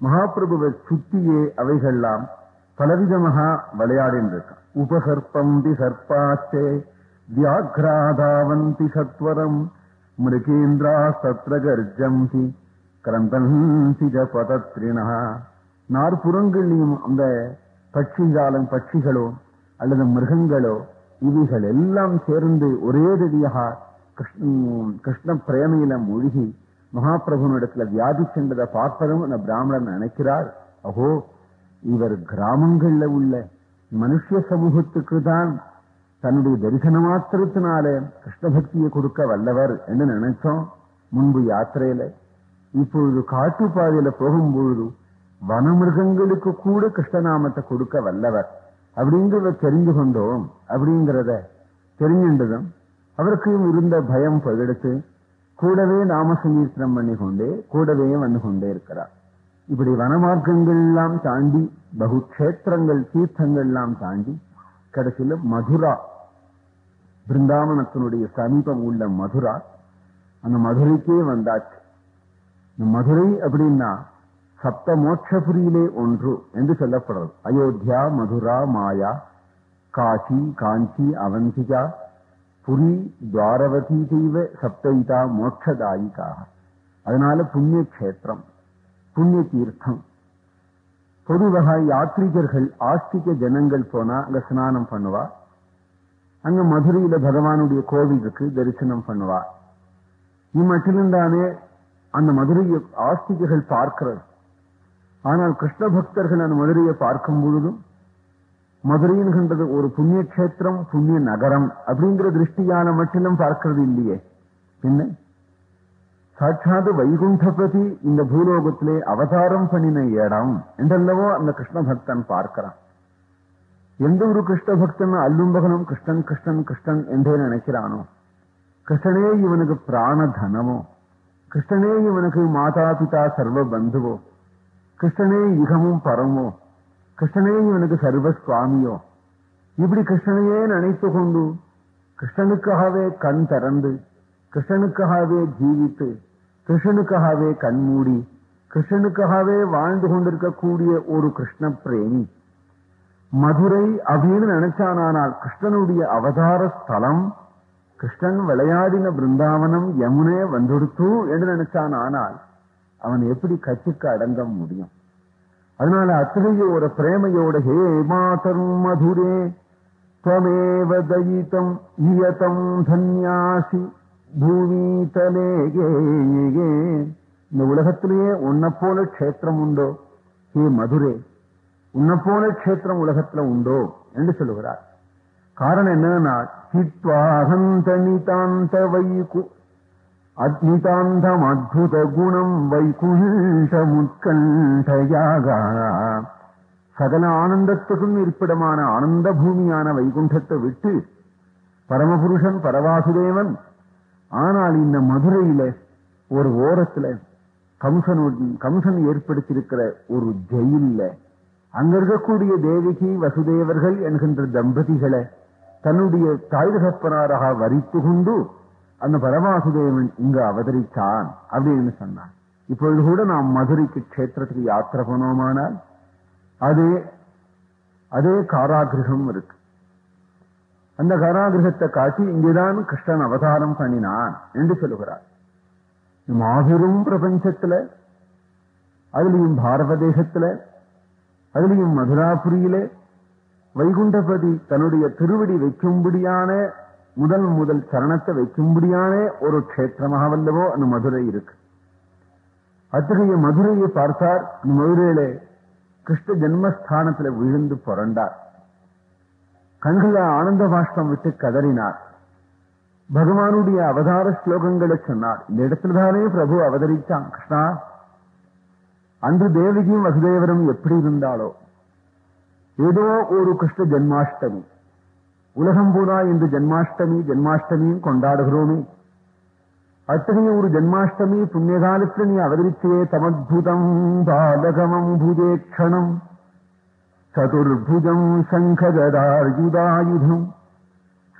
மகாபிரபுவை சுத்தியே அவைகள்லாம் பலவிதமாக விளையாடின்றிருக்கான். உபசர்ப்பந்தி சர்ப்பாச்சே வியாக்ராதாவந்தி சத்வரம் மிருகேந்திரா சத்ர கர்ஜந்தி கிரந்தந்தி பதத்ரிணா நாற்புறங்களையும் அந்த பட்சிகாலம் பட்சிகளோ அல்லது மிருகங்களோ இவைகள் எல்லாம் சேர்ந்து ஒரேடியாக கிருஷ்ண பிரேமையில மூழ்கி மகாபிரபுனிடத்துல வியாதி சென்றதை பார்ப்பதும் அந்த பிராமணன் நினைக்கிறார். அஹோ இவர் கிராமங்கள்ல உள்ள மனுஷ சமூகத்துக்கு தான் தன்னுடைய தரிசன மாத்திரத்தினால கிருஷ்ணபக்தியை கொடுக்க வல்லவர் என்று நினைச்சோம். முன்பு யாத்திரையில. இப்பொழுது காட்டுப்பாதையில போகும்பொழுது வனமிருகங்களுக்கு கூட கிருஷ்ணநாமத்தை கொடுக்க வல்லவர். அப்படிங்கிறத தெரிந்து கொண்டோம். அப்படிங்கிறத தெரிஞ்சின்றதும் அவருக்கும் இருந்த பயம் பகெடுத்து கூடவே நாம சங்கீர்த்தனம் பண்ணி கொண்டே கூடவே வந்து கொண்டே இருக்கிறார். இப்படி வனமார்க்கங்கள் எல்லாம் தாண்டி பகு கஷேத்திரங்கள் தீர்த்தங்கள் எல்லாம் தாண்டி கடைசியில மதுரா பிருந்தாவனத்தினுடைய சமீபம் உள்ள மதுரா அந்த மதுரைக்கே வந்தாச்சு. இந்த மதுரை அப்படின்னா சப்த மோட்சபுரியிலே ஒன்று என்று சொல்லப்படுறது. அயோத்தியா மதுரா மாயா காசி காஞ்சி அவந்திகா புரி துவாரவதி தெய்வ சப்தைதா மோட்சதாயிக்காக அதனால புண்ணிய கஷேத்திரம் புண்ணிய தீர்த்தம் பொதுவாக யாத்ரீகர்கள் ஆஸ்திக ஜனங்கள் போனா அங்க ஸ்நானம் பண்ணுவா. அங்க மதுரையில பகவானுடைய கோவில் இருக்கு தரிசனம் பண்ணுவா. இம்மட்டிலும்தானே அந்த மதுரையை ஆஸ்திகர்கள் பார்க்கிறது. ஆனால் கிருஷ்ண பக்தர்கள் அந்த மதுரையை பார்க்கும் பொழுதும் மதுரையின்கின்றது ஒரு புண்ணிய கஷேத்திரம் புண்ணிய நகரம் அப்படிங்கிற திருஷ்டியான மட்டிலும் பார்க்கிறது இல்லையே. பின்ன? சாட்சாத் வைகுண்டபதி இந்த பூலோகத்திலே அவதாரம் பண்ணின இடம் என்றல்லவோ அந்த கிருஷ்ண பக்தன் பார்க்கிறான். எந்த ஒரு கிருஷ்ண பக்தன் அல்லும் பகலும் கிருஷ்ணன் கிருஷ்ணன் கிருஷ்ணன் என்றே நினைக்கிறானோ? கிருஷ்ணனே இவனுக்கு பிராண தனமோ கிருஷ்ணனே இவனுக்கு மாதா பிதா சர்வ பந்துவோ? கிருஷ்ணனே யுகமும் பரமோ? கிருஷ்ணனே இவனுக்கு சர்வஸ்வாமியோ இப்படி கிருஷ்ணனையே நினைத்து கொண்டு கிருஷ்ணனுக்காகவே கண் திறந்து கிருஷ்ணனுக்காகவே ஜீவித்து கிருஷ்ணனுக்காகவே கண்மூடி கிருஷ்ணனுக்காகவே வாழ்ந்து கொண்டிருக்கக்கூடிய ஒரு கிருஷ்ண பிரேமி மதுரை அப்படின்னு நினைச்சானால் கிருஷ்ணனுடைய அவதார ஸ்தலம் கிருஷ்ணன் விளையாடின பிருந்தாவனம் யமுனே வந்துடுத்து என்று நினைச்சான் ஆனால் அவன் எப்படி கட்சிக்கு அடங்க முடியும்? அதனால அத்தகைய ஒரு பிரேமையோட ஹே மாதர் மதுரே துவமேவ தயிதம் நியதம் தன்யாசி பூமீதலேகே இந்த உலகத்திலேயே உன்னை போல க்ஷேத்திரம் உண்டோ? ஹே மதுரே உன்னை போல க்ஷேத்திரம் உலகத்துல உண்டோ? என்று சொல்லுகிறார். காரணம் என்னன்னா சித்வாகந்தனிதாந்த வைகு அக்னிதாந்தம் அத்புத குணம் வைகுண்ட முத்கண்டயாக சகல ஆனந்தத்துக்கும் இருப்பிடமான ஆனந்த பூமியான வைகுண்டத்தை விட்டு பரமபுருஷன் பரவாசுதேவன் ஆனால் இந்த மதுரையில ஒரு ஓரத்துல கம்சனு கம்சன் ஏற்படுத்தியிருக்கிற ஒரு ஜெயில்ல அங்க இருக்கக்கூடிய தேவிகி வசுதேவர்கள் என்கின்ற தம்பதிகளை தன்னுடைய தாய் தகப்பனாராக வரித்து கொண்டு அந்த பரமாசுதேவன் இங்கு அவதரித்தான் அப்படின்னு சொன்னான். இப்பொழுது கூட நாம் மதுரைக்கு கஷேத்திரத்துக்கு யாத்திரை போனோமானால் அதே அதே காராகிரகம் இருக்கு. அந்த காராகிரகத்தை காட்டி இங்குதான் கிருஷ்ணன் அவதாரம் பண்ணினான் என்று சொல்லுகிறார். மாபெரும் பிரபஞ்சத்துல அதுலயும் பாரத தேசத்துல அதுலயும் மதுராபுரியிலே வைகுண்டபதி தன்னுடைய திருவடி வைக்கும்படியான முதல் முதல் சரணத்தை வைக்கும்படியான ஒரு க்ஷேத்திரமாக வல்லவோ அந்த மதுரை இருக்கு. அத்தகைய மதுரையை பார்த்தார் மதுரையிலே மதுரையில கிருஷ்ண ஜென்மஸ்தானத்துல விழுந்து புரண்டார். கண்கள ஆனந்த பாஷ்பம் விட்டு கதறினார். பகவானுடைய அவதார ஸ்லோகங்களை சொன்னார். இந்த இடத்துலதானே பிரபு அவதரித்தான் கிருஷ்ணா? அன்று தேவகியும் வசுதேவரும் எப்படி இருந்தாலோ ஏதோ ஒரு கிருஷ்ண ஜென்மாஷ்டமி. உலகம் போதா இன்று ஜென்மாஷ்டமி ஜென்மாஷ்டமியும் கொண்டாடுகிறோமே. அத்தகைய ஒரு ஜென்மாஷ்டமி புண்ணிய காலத்தில் நீ அவதரிச்சே தமத்புதம் பாலகமம் புஜேக்ஷணம் சதுர்புஜம் சங்கதார்யுதாயுதம்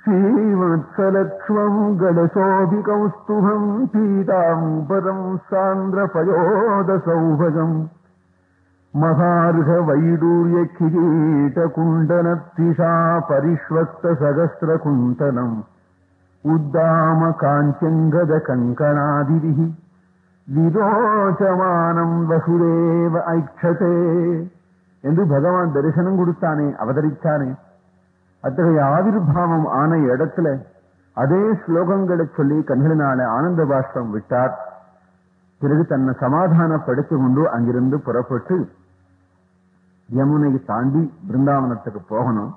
ஸ்ரீவத்சலக்ஷ்மம் கலசோபிகௌஸ்துபம் பீதாம்பரம் சாந்திர பயோத சௌபகம் மகார்க வைடூரிய கிரீட குண்டனத்திஷா பரிஷ்வக்த சகஸ்திர குந்தனம். உத்தாம காஞ்சங்கத கங்கணாதிரிஹி. விரோச்சமானம் வசுதேவ ஐக்ஷதே. என்று பகவான் தரிசனம் கொடுத்தானே அவதரித்தானே. அத்தகைய ஆவிர்வாவம் ஆன இடத்துல அதே ஸ்லோகங்களை சொல்லி கண்களினால ஆனந்த பாஷ்பம் விட்டார். பிறகு தன்னை சமாதானப்படுத்திக் கொண்டு அங்கிருந்து புறப்பட்டு யமுனை தாண்டி பிருந்தாவனத்துக்கு போகணும்.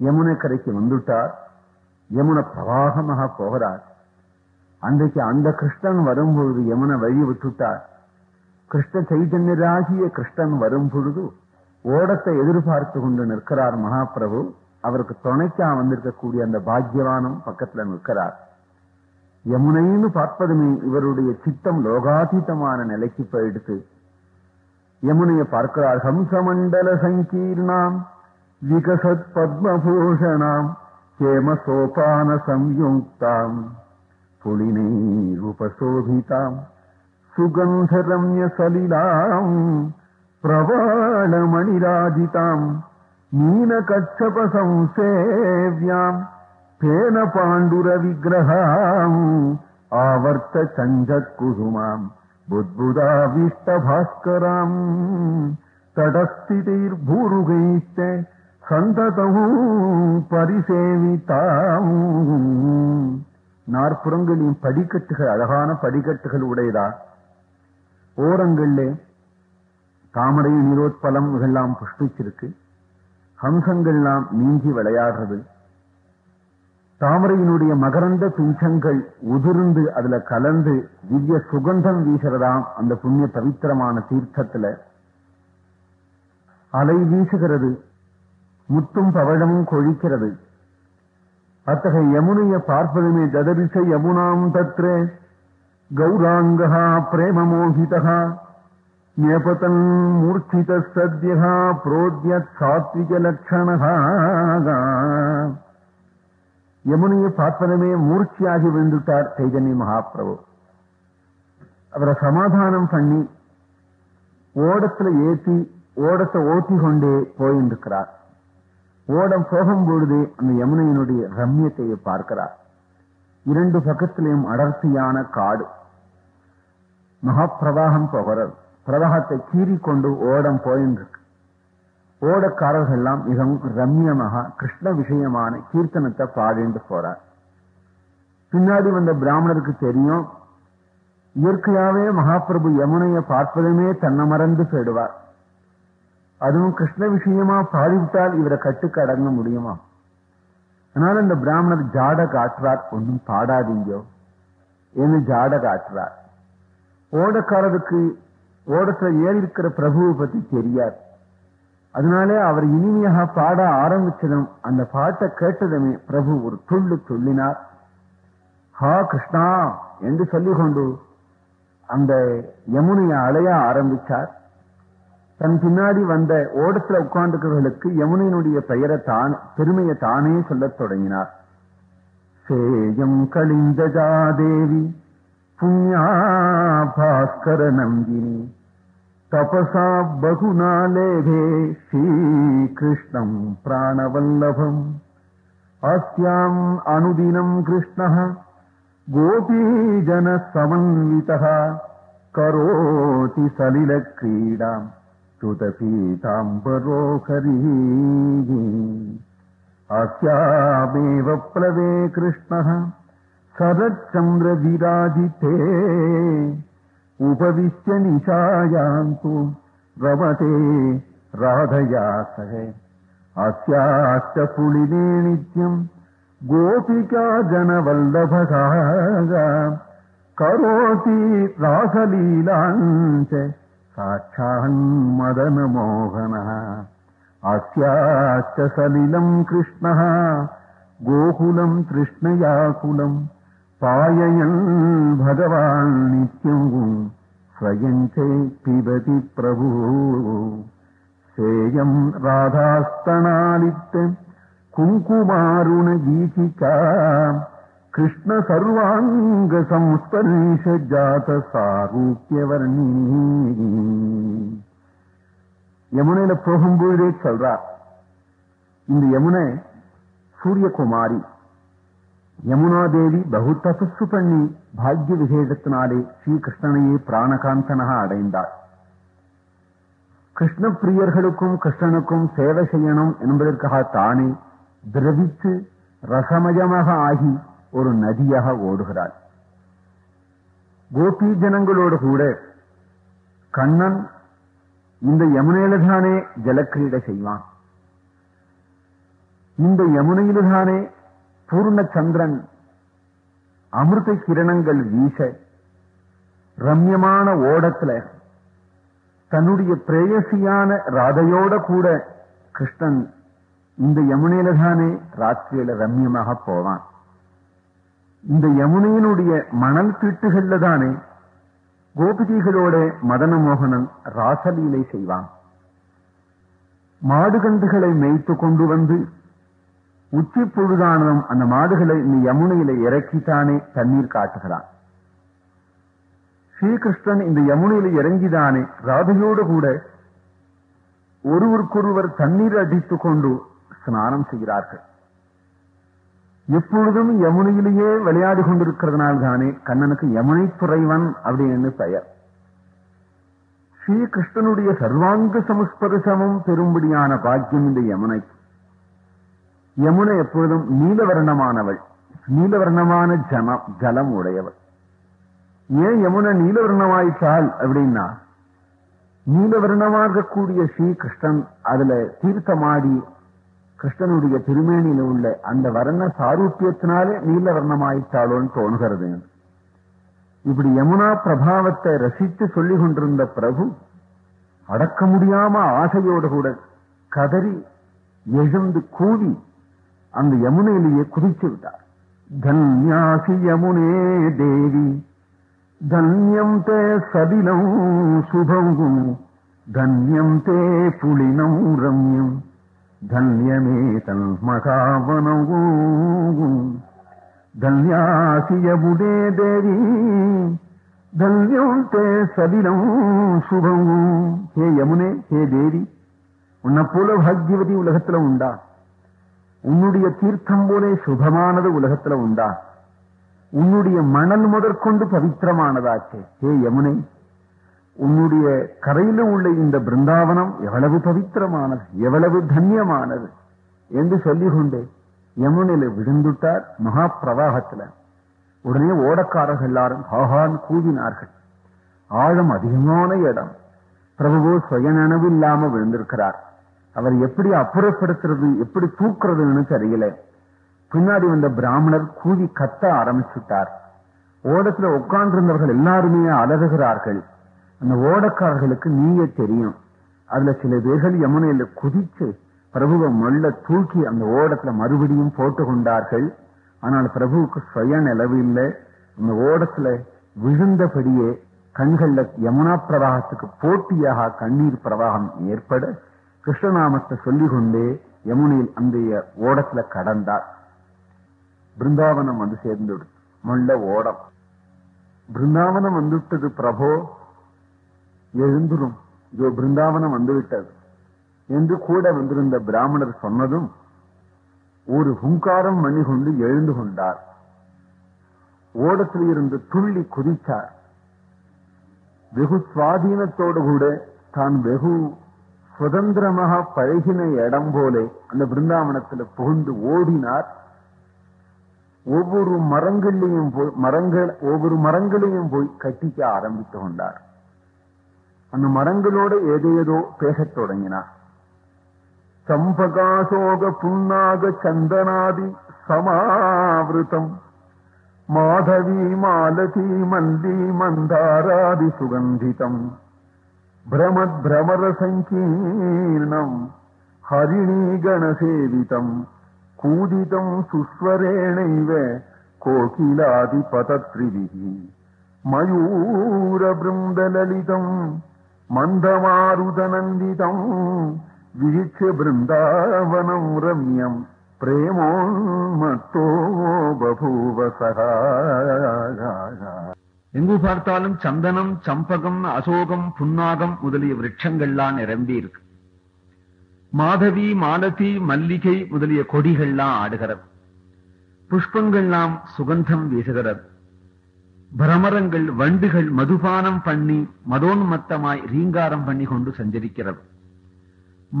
யமுனை கரைக்கு வந்துட்டார். யமுனை பிரவாகமாக போகிறார். அன்றைக்கு அந்த கிருஷ்ணன் வரும்பொழுது யமுனை வழி விட்டுட்டார். கிருஷ்ண சைதன்யராகிய கிருஷ்ணன் வரும் பொழுது ஓடத்தை எதிர்பார்த்து கொண்டு நிற்கிறார் மகாபிரபு. அவருக்கு துணைக்கா வந்திருக்கக்கூடிய அந்த பாக்யவானும் பக்கத்துல நிற்கிறார். யமுனைன்னு பார்ப்பதுமே இவருடைய சித்தம் லோகாதீதமான நிலைக்கு போயிடுத்து யமுனையை பார்க்கிறார் ஹம்சமண்டல சங்கீர்ணாம் விகசத் பத்மபூஷணாம் ஹேம சோபான சம்யுக்தாம் புலினை உபசோபிதாம் சுகந்தரம்ய சலிலாம் பிரபாளமணிராஜிதாம் மீனகச்சப சம்சேவ்யாம் பேன பாண்டுர விக்கிரகாம் ஆவர்த்த சஞ்சத் குசுமாம் புத்புதாவிஷ்ட பாஸ்கராம் தடஸ்திதைர்பூருகைச்ச சந்ததமும் பரிசேவிதாம் நாற்புறங்களின் படிக்கட்டுகள் அழகான படிக்கட்டுகள் உடையதா? ஓரங்களிலே தாமரை நீரோத்பலம் இதெல்லாம் புஷ்பிச்சிருக்கு. ஹம்சங்கள்லாம் நீங்கி விளையாடுறது தாமரையினுடைய மகரந்த துஞ்சங்கள் உதிர்ந்து அதுல கலந்து திவ்ய சுகந்தம் வீசுறதாம் அந்த புண்ணிய பவித்திரமான தீர்த்தத்துல. அலை வீசுகிறது முத்தும் பவழமும் கொழிக்கிறது. அத்தகைய யமுனையை பார்ப்பதுமே ததரிச யமுனாம் தத்ரே கௌராங்கா பிரேமமோகிதா ஞபதன் மூர்ச்சித சத்யா புரோத்ய சாத்விக லட்சணகா யமுனையை பார்ப்பதுமே மூர்ச்சியாகி விழுந்துட்டார் சைதன்ய மகாபிரபு. அவரை சமாதானம் பண்ணி ஓடத்துல ஏத்தி ஓடத்தை ஓட்டி கொண்டே போயின்றிருக்கிறார் ஓடம் போகும் பொழுது அந்த யமுனையினுடைய ரம்யத்தையை பார்க்கிறார். இரண்டு பக்கத்திலேயும் அடர்த்தியான காடு. மகாப்பிரவாகம் போகிறது. பிரவாகத்தை கீறி கொண்டு ஓடம் போயின்றிருக்கு. ஓடக்காரர்கள் எல்லாம் மிகவும் ரம்யமாக கிருஷ்ண விஷயமான கீர்த்தனத்தை பாடிட்டு போறார். பின்னாடி வந்த பிராமணருக்கு தெரியும் இயற்கையாவே மகாபிரபு யமுனையை பார்ப்பதுமே தன்னை மறந்து போயிடுவார். அதுவும் கிருஷ்ண விஷயமா பாடிவிட்டால் இவரை கட்டுக்கு அடங்க முடியுமா? அதனால இந்த பிராமணர் ஜாட காட்டுறார் ஒன்றும் பாடாதீங்கோ. என்று ஜாட காட்டுறார். ஓடக்காரருக்கு ஓடத்துல ஏறி இருக்கிற பிரபுவை பத்தி தெரியாது. அதனாலே அவர் இனிமையாக பாட ஆரம்பிச்சதும் அந்த பாட்டை கேட்டதுமே பிரபு ஒரு துள்ளு துள்ளினார் ஹா கிருஷ்ணா என்று சொல்லிக்கொண்டு அந்த யமுனையை அலைய ஆரம்பிச்சார் தன் பின்னாடி வந்த ஓடத்துல உட்கார்ந்துக்கிறவர்களுக்கு யமுனையினுடைய பெயரை தான் பெருமையை தானே சொல்லத் தொடங்கினார். சேயம் கலிந்தஜாதேவி புண்ணியா பாஸ்கர நந்தினி तपसा बहुना लेभे श्रीकृष्णम् प्राणवल्लभम् अस्याम् अनुदिनम् कृष्णः गोपीजनसमन्वितः करोति सलिलक्रीडाम् तुतसीताम् परोखरीः अस्यामेव प्लवे कृष्णः सरच्चन्द्रिराजिते उपविश्य निशायान्तु रमते राधया सह अस्याश्च पुलिने नित्यम् गोपिका जनवल्लभगा करोति रासलीलाञ्च साक्षान्मदनमोहनः अस्याश्च सलिलम् कृष्णः गोकुलम् तृष्णयाकुलम् പായയൻ ഭഗവാൻ നിത്യവും സ്വയം പിബതി പ്രഭു. സേയം രാധാസ്തണാലിത്തെ കുങ്കുമാരുണ ഗീതിക കൃഷ്ണ സർവാംഗ സംസ്പർശ ജാത സാരൂപ്യവർണിനി യമുനയിലെ പോകുമ്പോഴേ ചൊല്ലാ இந்த யமுனை சூரியகுமாரி யமுனா தேவி பகு தபசு பண்ணி பாக்ய விசேஷத்தினாலே ஸ்ரீகிருஷ்ணனையே பிராணகாந்தனாக அடைந்தாள் கிருஷ்ண பிரியர்களுக்கும் கிருஷ்ணனுக்கும் சேவை செய்யணும் என்பதற்காக தானே திரவித்து ரசமயமாக ஆகி ஒரு நதியாக ஓடுகிறாள். கோபி ஜனங்களோடு கூட கண்ணன் இந்த யமுனையில்தானே ஜலக்கிரீடை செய்வான். இந்த யமுனையில்தானே பூர்ணச்சந்திரன் அமிர்த கிரணங்கள் வீச ரம்யமான ஓடத்துல தன்னுடைய பிரேயசியான ராதையோட கூட கிருஷ்ணன் இந்த யமுனையில தானே ராத்திரியில ரம்யமாக போவான். இந்த யமுனையினுடைய மணல் தீட்டுகள்ல தானே கோபிகைகளோட மதன மோகனன் ராசலீலை செய்வான். மாடுகண்டுகளை மேய்த்து கொண்டு வந்து உச்சி பொழுதானதும் அந்த மாடுகளை இந்த யமுனையில இறக்கித்தானே தண்ணீர் காட்டுகிறான். ஸ்ரீகிருஷ்ணன் இந்த யமுனையில இறங்கிதானே ராதையோடு கூட ஒருவருக்கொருவர் தண்ணீர் அடித்துக் கொண்டு ஸ்நானம் செய்கிறார்கள். எப்பொழுதும் யமுனையிலேயே விளையாடி கொண்டிருக்கிறதுனால தானே கண்ணனுக்கு யமுனை துறைவன் அப்படின்னு பெயர். ஸ்ரீகிருஷ்ணனுடைய சர்வாங்க சமஸ்பரிசமும் பெரும்படியான பாக்கியம் இந்த யமுனைக்கு. யமுனை எப்பொழுதும் நீலவர்ணமானவள். நீலவர்ணமான ஜனம் ஜலம் உடையவள். ஏன் யமுனை நீலவர்ணமாயிட்டாள் அப்படின்னா நீலவர்ணமாக கூடிய ஸ்ரீகிருஷ்ணன் அதுல தீர்த்தமாடி கிருஷ்ணனுடைய திருமேனியில உள்ள அந்த வர்ண சாரூப்பியத்தினாலே நீலவர்ணமாயிட்டாளோன்னு தோணுகிறது. இப்படி யமுனா பிரபாவத்தை ரசித்து சொல்லிக் கொண்டிருந்த பிரபு அடக்க முடியாம ஆசையோடு கூட கதறி எழுந்து கூவி అందు யமுனையிலேயே குதித்து விட்டார் தன்யாசி யமுனே தேவி தன்யம் தே சதினம் சுபங்கும் தன்யம் தே புலினம் ரம்யம் ధన్యమే తన్మకావనవు ధన్యాసియముడే దేవి ధన్యం తే సదినం శుభము హే యమునే హే దేవి ఉన్న పూల భాగ్యవతి ఉలగత్తులో ఉండా. உன்னுடைய தீர்த்தம் போலே சுபமானது உலகத்துல உண்டா? உன்னுடைய மணல் முதற்கொண்டு பவித்திரமானதாச்சே? ஹே யமுனை உன்னுடைய கரையில உள்ள இந்த பிருந்தாவனம் எவ்வளவு பவித்திரமானது எவ்வளவு தன்யமானது என்று சொல்லிக் கொண்டே யமுனையில விழுந்துட்டார் மகா பிரவாகத்துல உடனே ஓடக்காரர்கள் எல்லாரும் ஹாஹான் கூவினார்கள். ஆழம் அதிகமான இடம். பிரபுவோ சுயநனவு இல்லாம விழுந்திருக்கிறார். அவர் எப்படி அப்புறப்படுத்துறது எப்படி தூக்குறதுன்னு தெரியல பின்னாடி வந்த பிராமணர் கூவி கத்த ஆரம்பிச்சுட்டார். ஓடத்துல உட்கார்ந்திருந்தவர்கள் எல்லாருமே அலறுகிறார்கள் அந்த ஓடக்காரர்களுக்கு நீயே தெரியும். அதுல சில பேர்கள் யமுனையில குதிச்சு பிரபுவை மல்ல தூக்கி அந்த ஓடத்துல மறுபடியும் போட்டு கொண்டார்கள். ஆனால் பிரபுவுக்கு சுய நிலவு இல்லை. அந்த ஓடத்துல விழுந்தபடியே கண்கள்ல யமுனா பிரவாகத்துக்கு போட்டியாக கண்ணீர் பிரவாகம் ஏற்பட கிருஷ்ணநாமத்தை சொல்லிக் கொண்டே யமுனையில் அந்த ஓடத்துல கடந்தார். பிருந்தாவனம் வந்து சேர்ந்து முள்ள ஓடம். பிருந்தாவனம் வந்துவிட்டது பிரபோ. எழுந்துரும். இதோ பிருந்தாவனம் வந்துவிட்டது. என்று கூட வந்திருந்த பிராமணர் சொன்னதும் ஒரு ஹுங்காரம் மணி கொண்டு எழுந்து கொண்டார். ஓடத்தில் இருந்து துள்ளி குதித்தார். வெகு சுவாதீனத்தோடு கூட தான் வெகு சுதந்திரமாக பழகின இடம் போலே அந்த பிருந்தாவனத்தில் புகுந்து ஓடினார். ஒவ்வொரு மரங்களையும் போய் மரங்கள் ஒவ்வொரு மரங்களையும் போய் கட்டிக்க ஆரம்பித்து கொண்டார். அந்த மரங்களோட ஏதேதோ பேசத் தொடங்கினார். சம்பகாசோக புன்னாக சந்தனாதி சமாவிருத்தம். மாதவி மாலதி மந்தி மந்தாராதி சுகந்திதம். பிரமத் பிரமர சங்கீர்ணம் ஹரிணி கணசேவிதம் கூதிதம் சுஸ்வரேணைவ கோகிலாதி பதத்ரிவிகி மயூர பிருந்தலலிதம் மந்தமாருதநந்திதம் விழிச்ச எங்கு பார்த்தாலும் சந்தனம் சம்பகம் அசோகம் புன்னாகம் முதலிய விரட்சங்கள்லாம் நிரம்பி இருக்கு. மாதவி மாலதி மல்லிகை முதலிய கொடிகள்லாம் ஆடுகிறது. புஷ்பங்கள்லாம் சுகந்தம் வீசுகிறது. பிரமரங்கள் வண்டுகள் மதுபானம் பண்ணி மதோன்மத்தமாய் ரீங்காரம் பண்ணி கொண்டு சஞ்சரிக்கிறது.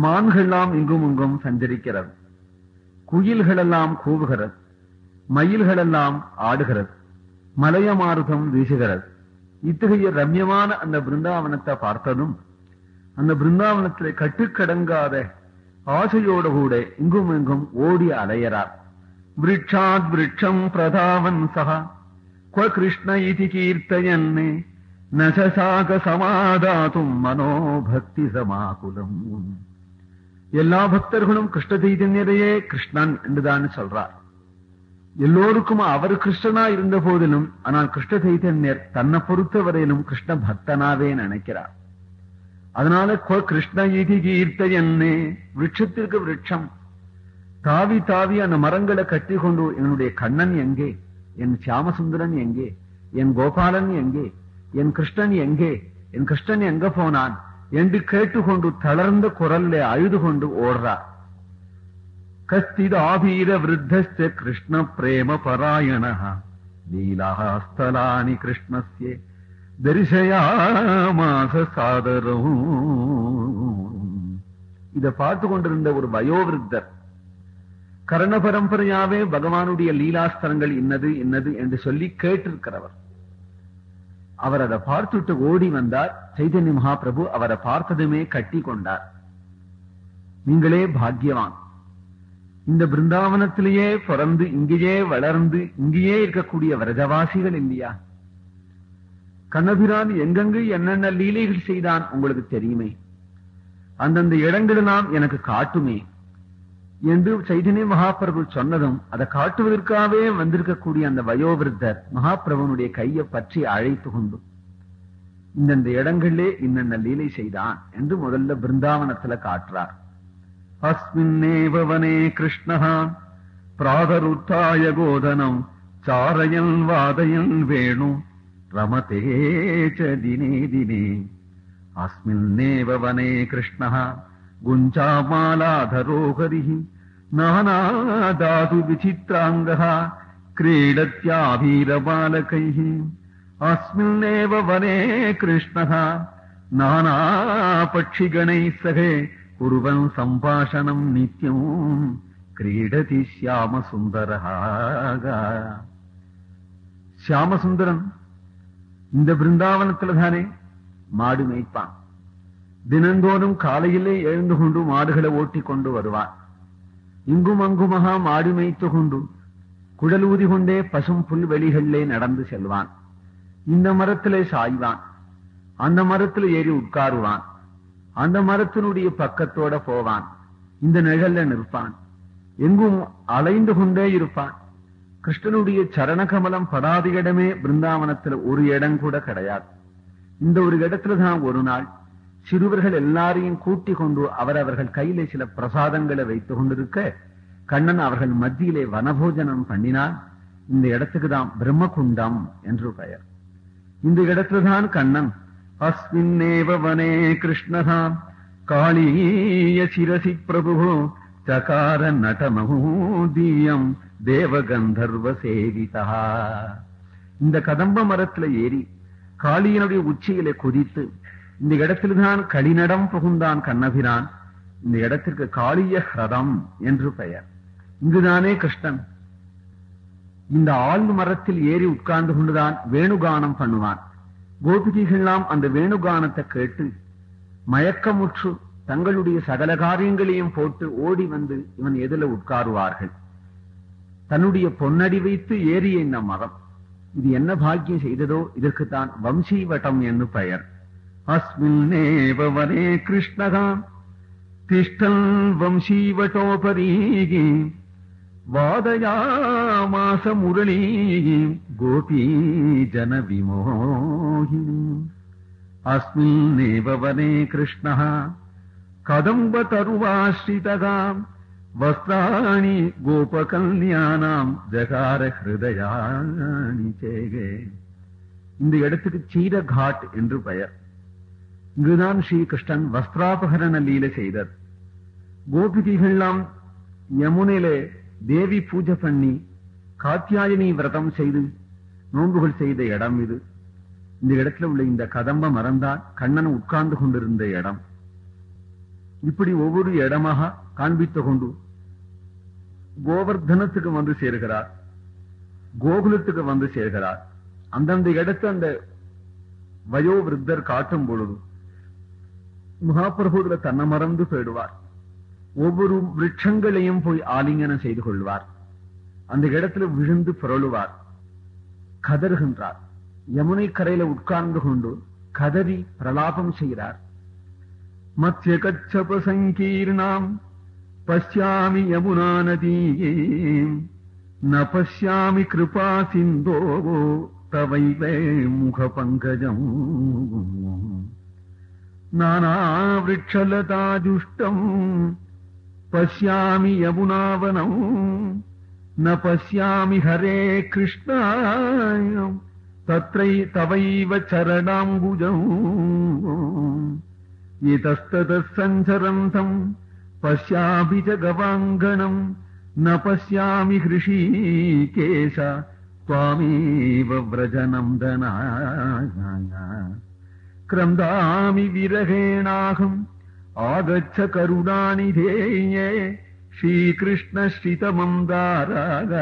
மான்கள்லாம் இங்கும் இங்கும் சஞ்சரிக்கிறது. குயில்களெல்லாம் கூவுகிறது. மயில்களெல்லாம் ஆடுகிறது. மலையமாருதம் வீசுகிறது இத்தகைய ரம்யமான அந்த பிருந்தாவனத்தை பார்த்ததும் அந்த பிருந்தாவனத்தில் கட்டுக்கடங்காத ஆசையோடு கூட இங்கும் இங்கும் ஓடி அலையறார் விருட்சாத் விருட்சம் பிரதாவன் சகா क्व कृष्ण इति कीर्तयन् न சசாக சமாதாத்தும் மனோபக்தி சமாகுலம் எல்லா பக்தர்களும் கிருஷ்ண சைதன்யரையே கிருஷ்ணன் என்றுதான் சொல்றார் எல்லோருக்கும் அவர் கிருஷ்ணனா இருந்த போதிலும் ஆனால் கிருஷ்ண சைதன்யர் தன்னை பொறுத்தவரையிலும் கிருஷ்ண பக்தனாவே நினைக்கிறார். அதனால கிருஷ்ண இதி கீர்த்தயன்னே விருட்சத்திற்கு விரட்சம். தாவி தாவி அந்த மரங்களை கட்டி கொண்டு என்னுடைய கண்ணன் எங்கே? என் சியாமசுந்தரன் எங்கே? என் கோபாலன் எங்கே? என் கிருஷ்ணன் எங்கே? என் கிருஷ்ணன் எங்க போனான்? என்று கேட்டுக்கொண்டு தளர்ந்த குரல்ல அழுது கொண்டு ஓடுறார். கஷ்டிதாபீர ஆபீர விருத்தஸ்ய கிருஷ்ண பிரேம பராயண லீலாஸ்தலானி கிருஷ்ணஸ்ய தரிசயாமாச சாதரம். இத பார்த்து கொண்டிருந்த ஒரு வயோவிருத்தர் கர்ண பரம்பரையாவே பகவானுடைய லீலாஸ்தலங்கள் இன்னது இன்னது என்று சொல்லி கேட்டிருக்கிறவர். அவர் அதை பார்த்துட்டு ஓடி வந்தார். சைதன்ய மகாபிரபு அவரை பார்த்ததுமே கட்டி கொண்டார். நீங்களே பாக்யவான் இந்த பிருந்தாவனத்திலேயே பிறந்து இங்கேயே வளர்ந்து இங்கேயே இருக்கக்கூடிய விரதவாசிகள் இல்லையா? கண்ணபிரான் எங்கெங்கு என்னென்ன லீலைகள் செய்தான் உங்களுக்கு தெரியுமே? அந்தந்த இடங்களெல்லாம் எனக்கு காட்டுமே. என்று சைதன்ய மகாபிரபு சொன்னதும் அதை காட்டுவதற்காகவே வந்திருக்கக்கூடிய அந்த வயோவிருத்தர் மகாபிரபுனுடைய கையை பற்றி அழைத்து கொண்டு இந்தந்த இடங்களிலே இன்னென்ன லீலை செய்தான்? என்று முதல்ல பிருந்தாவனத்துல காட்டுறார். अस्मिन्नेव वने कृष्णः प्रादरुत्थाय गोधनम् चारयन् वादयन् वेणु रमते च दिने दिने। अस्मिन्नेव वने कृष्णः गुञ्चामालाधरो हरिः नानादातु विचित्राङ्गः क्रीडत्याभीरबालकैः। अस्मिन्नेव वने कृष्णः नानापक्षिगणैः सहे कुर्वन् सम्भाषणम् नित्यम् क्रीडति श्यामसुन्दरः சியாமசுந்தரன் இந்த பிருந்தாவனத்துல தானே மாடு மேய்ப்பான் தினந்தோறும் காலையிலே எழுந்து கொண்டு மாடுகளை ஓட்டி கொண்டு வருவான் இங்கும் அங்குமகா மாடு மேய்த்து கொண்டு குடலூதி கொண்டே பசும் புல்வெளிகளிலே நடந்து செல்வான் இந்த மரத்திலே சாய்வான் அந்த மரத்துல ஏறி உட்காருவான் அந்த மரத்தினுடைய பக்கத்தோட போவான். இந்த நிழல்ல நிற்பான். எங்கும் அலைந்து கொண்டே இருப்பான். கிருஷ்ணனுடைய சரண கமலம் படாத இடமே பிருந்தாவனத்துல ஒரு இடம் கூட கிடையாது. இந்த ஒரு இடத்துல தான் ஒரு நாள் சிறுவர்கள் எல்லாரையும் கூட்டி கொண்டு அவரவர்கள் கையிலே சில பிரசாதங்களை வைத்துக் கொண்டிருக்க கண்ணன் அவர்கள் மத்தியிலே வனபோஜனம் பண்ணினால் இந்த இடத்துக்கு தான் பிரம்மகுண்டம் என்று பெயர். இந்த இடத்துல தான் கண்ணன் அஸ்மின்னேவ வனே கிருஷ்ணதாம் காளீய சிரசி பிரபு சகார நடமூதீயம் தேவகந்தர்வ சேவிதா இந்த கதம்ப மரத்துல ஏறி காளியனுடைய உச்சியில குதித்து இந்த இடத்தில்தான் களிநடம் புகுந்தான் கண்ணபிரான். இந்த இடத்திற்கு காளிய ஹிரதம் என்று பெயர். இங்குதானே கிருஷ்ணன். இந்த ஆழ்ந்து மரத்தில் ஏறி உட்கார்ந்து கொண்டுதான் வேணுகானம் பண்ணுவான். கோபிகைகள்லாம் அந்த வேணுகானத்தை கேட்டு மயக்கமுற்று தங்களுடைய சகல காரியங்களையும் போட்டு ஓடி வந்து இவன் எதில உட்காருவார்கள். தன்னுடைய பொன்னடி வைத்து ஏறிய இந்த மரம் இது என்ன பாக்கியம் செய்ததோ இதற்குத்தான் வம்சீவட்டம் என்று பெயர். அஸ்மின்னேவ கிருஷ்ணகான் கிருஷ்ணகாம் திஷ்டல் வம்சீவட்டோபரீகி వాదయామాస మురళీ గోపీ జన విమోహిని అస్మిన్నేవ వనే కృష్ణ కదంబ తరువాశ్రిత వస్త్రాణి గోపకన్యానాం జగార ஹிருதயாணி சேகே இந்த இடத்துக்கு சீரகாட் என்று பெயர். இங்குதான் ஸ்ரீகிருஷ்ணன் வஸ்திராபகரண லீலை செய்தார். கோபிகைகள்லாம் யமுனிலே தேவி பூஜை பண்ணி காத்தியாயனி விரதம் செய்து நோன்புகள் செய்த இடம் இது. இந்த இடத்துல உள்ள இந்த கதம்ப மரம்தான் கண்ணன் உட்கார்ந்து கொண்டிருந்த இடம். இப்படி ஒவ்வொரு இடமாக காண்பித்து கொண்டு கோவர்தனத்துக்கு வந்து சேர்கிறார். கோகுலத்துக்கு வந்து சேர்கிறார். அந்தந்த இடத்து அந்த வயோவிருத்தர் காட்டும் பொழுது மகாபிரபுல தன்னை மறந்து போயிடுவார். ஒவ்வொரு விருட்சங்களையும் போய் ஆலிங்கனம் செய்து கொள்வார். அந்த இடத்துல விழுந்து புரளுவார். கதறுகின்றார். யமுனை கரையில உட்கார்ந்து கொண்டு கதறி பிரலாபம் செய்கிறார். மத்திய கச்சப சங்கீர்ணாம் பசியாமி யமுனா நதியே ந பசியாமி கிருபா சிந்தோ தவைவ முக பங்கஜம் நானா நானாவிருட்சலதாஜுஷ்டம் पश्यामि यमुनावनौ न पश्यामि हरे कृष्णाय तत्रै तवैव चरणाम्बुजौ। इतस्ततः सञ्चरन्तम् पश्यामि च गवाङ्गणम् न पश्यामि हृषीकेश त्वामेव व्रजनन्दनाय। क्रन्दामि विरहेणाहम् आगच्छ करुणानिधेये श्रीकृष्णश्रितमन्दाराग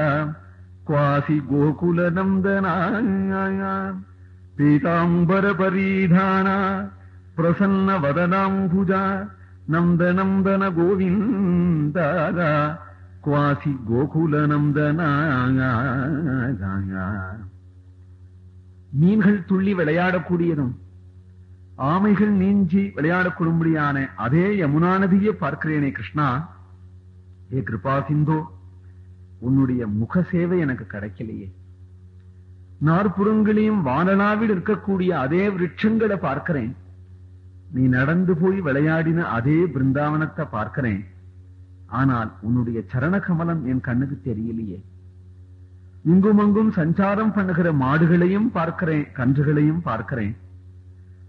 क्वासि गोकुलनन्दनाय पीताम्बरपरीधाना प्रसन्नवदनाम्बुजा नन्दनन्दन गोविन्दाग क्वासि गोकुलनन्दनाय மீன்கள் துள்ளி விளையாடக்கூடியதும் ஆமைகள் நீஞ்சி விளையாடக்கூடும்படியான அதே யமுனா நதியை பார்க்கிறேனே கிருஷ்ணா. ஏ கிருபா சிந்தோ உன்னுடைய முக சேவை எனக்கு கிடைக்கலையே. நாற்புறங்களையும் வானலாவில் இருக்கக்கூடிய அதே விருட்சங்களை பார்க்கிறேன். நீ நடந்து போய் விளையாடின அதே பிருந்தாவனத்தை பார்க்கிறேன். ஆனால் உன்னுடைய சரண கமலம் என் கண்ணுக்கு தெரியலையே. இங்கும் அங்கும் சஞ்சாரம் பண்ணுகிற மாடுகளையும் பார்க்கிறேன் கன்றுகளையும் பார்க்கிறேன்.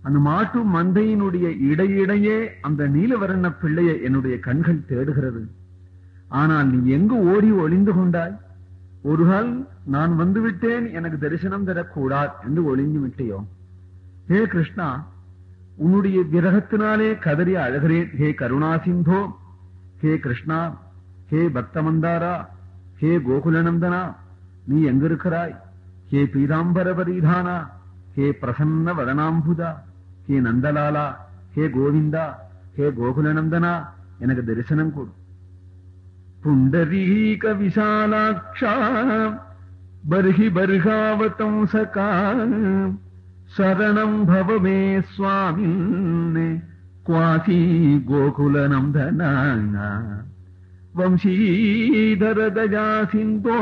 அந்த மாட்டு மந்தையினுடைய இடையிடையே அந்த நீலவரண பிள்ளையை என்னுடைய கண்கள் தேடுகிறது. ஆனால் நீ எங்கு ஓடி ஒளிந்து கொண்டாய்? ஒரு கால் நான் வந்து விட்டேன் எனக்கு தரிசனம் தரக்கூடாது என்று ஒளிந்து விட்டையோ? ஹே கிருஷ்ணா உன்னுடைய விரகத்தினாலே கதறி அழகிறேன். ஹே கருணா சிந்தோ ஹே கிருஷ்ணா ஹே பக்தமந்தாரா ஹே கோகுலநந்தனா நீ எங்கிருக்கிறாய்? ஹே பீதாம்பர பரிதானா ஹே பிரசன்ன வதனாம்புதா ஹே நந்தலாலா ஹே கோவிந்தா ஹே கோகுலநந்தனா எனக்கு தரிசனம் கொடு. புண்டரீக விசாலாட்சா பர்ஹி பர்காவதம்சகா சரணம் பவமே மே சுவாமின் குவாசி கோகுலநந்தனா வம்சீதர தயா சிந்தோ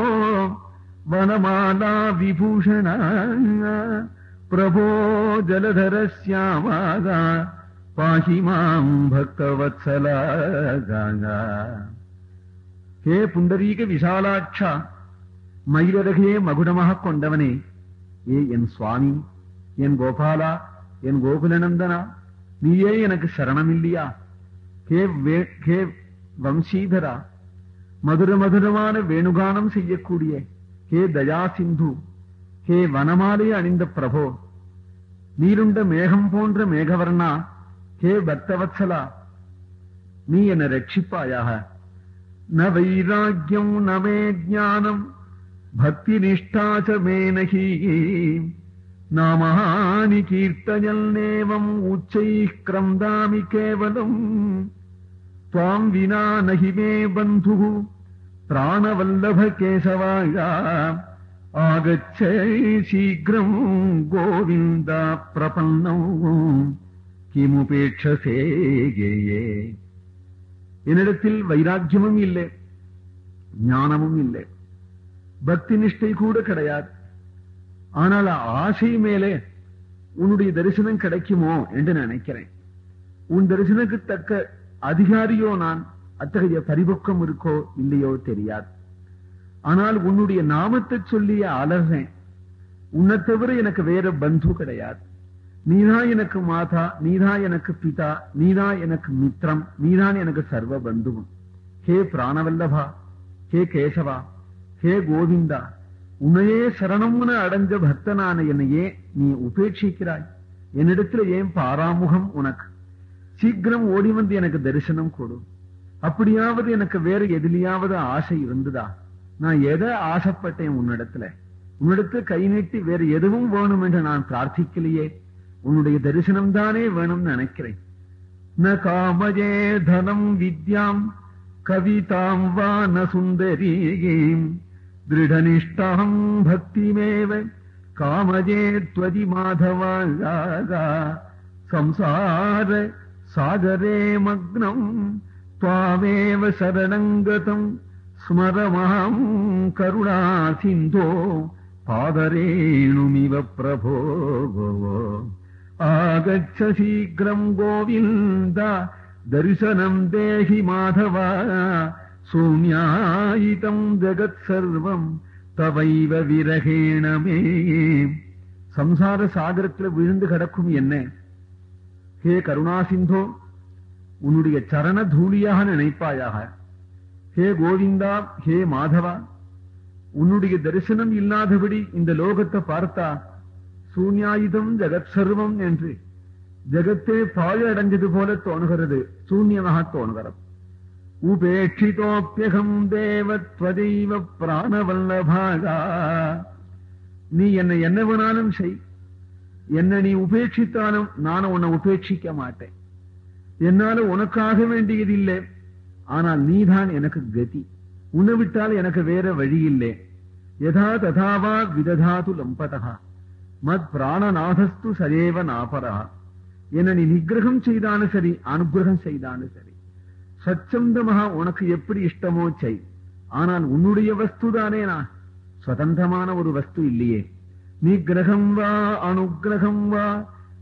வனமாலா விபூஷண பிரபோ ஜலதரஸ்யாமாகா பாஹி மாம் பக்தவத்சலா ஹே புண்டரீக விசாலாட்சா மயிலழகே மகுடமாக கொண்டவனே ஏ என் சுவாமி என் கோபாலா என் கோகுலநந்தனா நீயே எனக்கு சரணம் இல்லையா ஹே ஹே வம்சீதரா மதுர மதுரமான வேணுகானம் செய்யக்கூடிய ஹே தயா சிந்து ஹே வனமாலை அணிந்த பிரபோ நீருண்ட மேகம் போன்ற மேகவர்ணா ஹே பக்தவத்சலா நீ என ரட்சிப்பாயாக. ந வைராக்கியம் நமே ஜானம் பக்தி நிஷ்டாச்ச மேனகி. நாமானி கீர்த்தயல் நேவம் உச்சை கிரந்தாமி கேவலம். துவாம் வினா நகி மே பந்து பிராணவல்லப கேசவாயா. ఆగచ్చే శీఘ్రం గోవింద ప్రపన్నం கிமுபேட்சசேயே என்னிடத்தில் வைராக்கியமும் இல்லை ஞானமும் இல்லை. பக்தி நிஷ்டை கூட கிடையாது. ஆனால் ஆசை மேலே உன்னுடைய தரிசனம் கிடைக்குமோ என்று நினைக்கிறேன். உன் தரிசனத்துக்கு தக்க அதிகாரியோ நான் அத்தகைய பரிபக்கம் இருக்கோ இல்லையோ தெரியாது. ஆனால் உன்னுடைய நாமத்தை சொல்லிய அழகன். உன்னை தவிர எனக்கு வேற பந்து கிடையாது. நீதான் எனக்கு மாதா நீதான் எனக்கு பிதா நீதான் எனக்கு மித்ரம் நீதான் எனக்கு சர்வ பந்துவும். ஹே பிராணவல்லபா ஹே கேசவா ஹே கோவிந்தா உன்னையே சரணம்னு அடைஞ்ச பக்தனான என்னையே நீ உபேட்சிக்கிறாய். என்னிடத்துல ஏன் பாராமுகம் உனக்கு? சீக்கிரம் ஓடி வந்து எனக்கு தரிசனம் கொடு. அப்படியாவது எனக்கு வேற எதிலையாவது ஆசை இருந்ததா? நான் எதை ஆசைப்பட்டேன் உன்னிடத்துல? உன்னிடத்துல கை நீட்டி வேறு எதுவும் வேணும் என்று நான் பிரார்த்திக்கலையே. உன்னுடைய தரிசனம் தானே வேணும்னு நினைக்கிறேன். ந காமஜே தனம் வித்யாம் கவிதாம் வா ந சுந்தரீம் திருடனிஷ்டம் பக்திமேவ காமஜே துவதி மாதவாகா சம்சார சாகரே மக்னம் துவாமேவ சரணங்கதம் ஸ்மரமாம் கருணா சிந்தோ பாதரேணுமிவ பிரபோ ஆகச்ச சீக்கிரம் கோவிந்த தரிசனம் தேகி மாதவ சூன்யாயிதம் ஜகத் சர்வம் தவைவ விரகேணமே சம்சார சாகரத்தில் விழுந்து கிடக்கும் என்ன ஹே கருணா உன்னுடைய சரண தூளியாக நினைப்பாயாக ஹே கோவிந்தா ஹே மாதவா உன்னுடைய தரிசனம் இல்லாதபடி இந்த லோகத்தை பார்த்தா சூன்யாயுதம் ஜெகத் சர்வம் என்று ஜெகத்தே பாழ் அடைஞ்சது போல தோணுகிறது சூன்யமாக தோணுகிறது. உபேட்சிதோப்பியகம் தேவத்வதெய்வ பிராணவல்லபாகா. நீ என்னை என்ன வேணாலும் செய். என்ன நீ உபேட்சித்தாலும் நான் உன்னை உபேட்சிக்க மாட்டேன். என்னால உனக்காக வேண்டியதில்லை. ஆனால் நீதான் எனக்கு கதி. உன்னை விட்டால் எனக்கு வேற வழி இல்லை யதா ததாவா விததாது லம்பதா மத் பிராணநாதஸ்து சதேவ நாபரா என்ன நீ நிகிரகம் செய்தாலும் சரி அனுகிரகம் செய்தாலும் சரி. சச்சந்தமாக உனக்கு எப்படி இஷ்டமோ செய். ஆனால் உன்னுடைய வஸ்து தானே நான். சுதந்திரமான ஒரு வஸ்து இல்லையே. நீ கிரகம் வா அனுகிரகம் வா.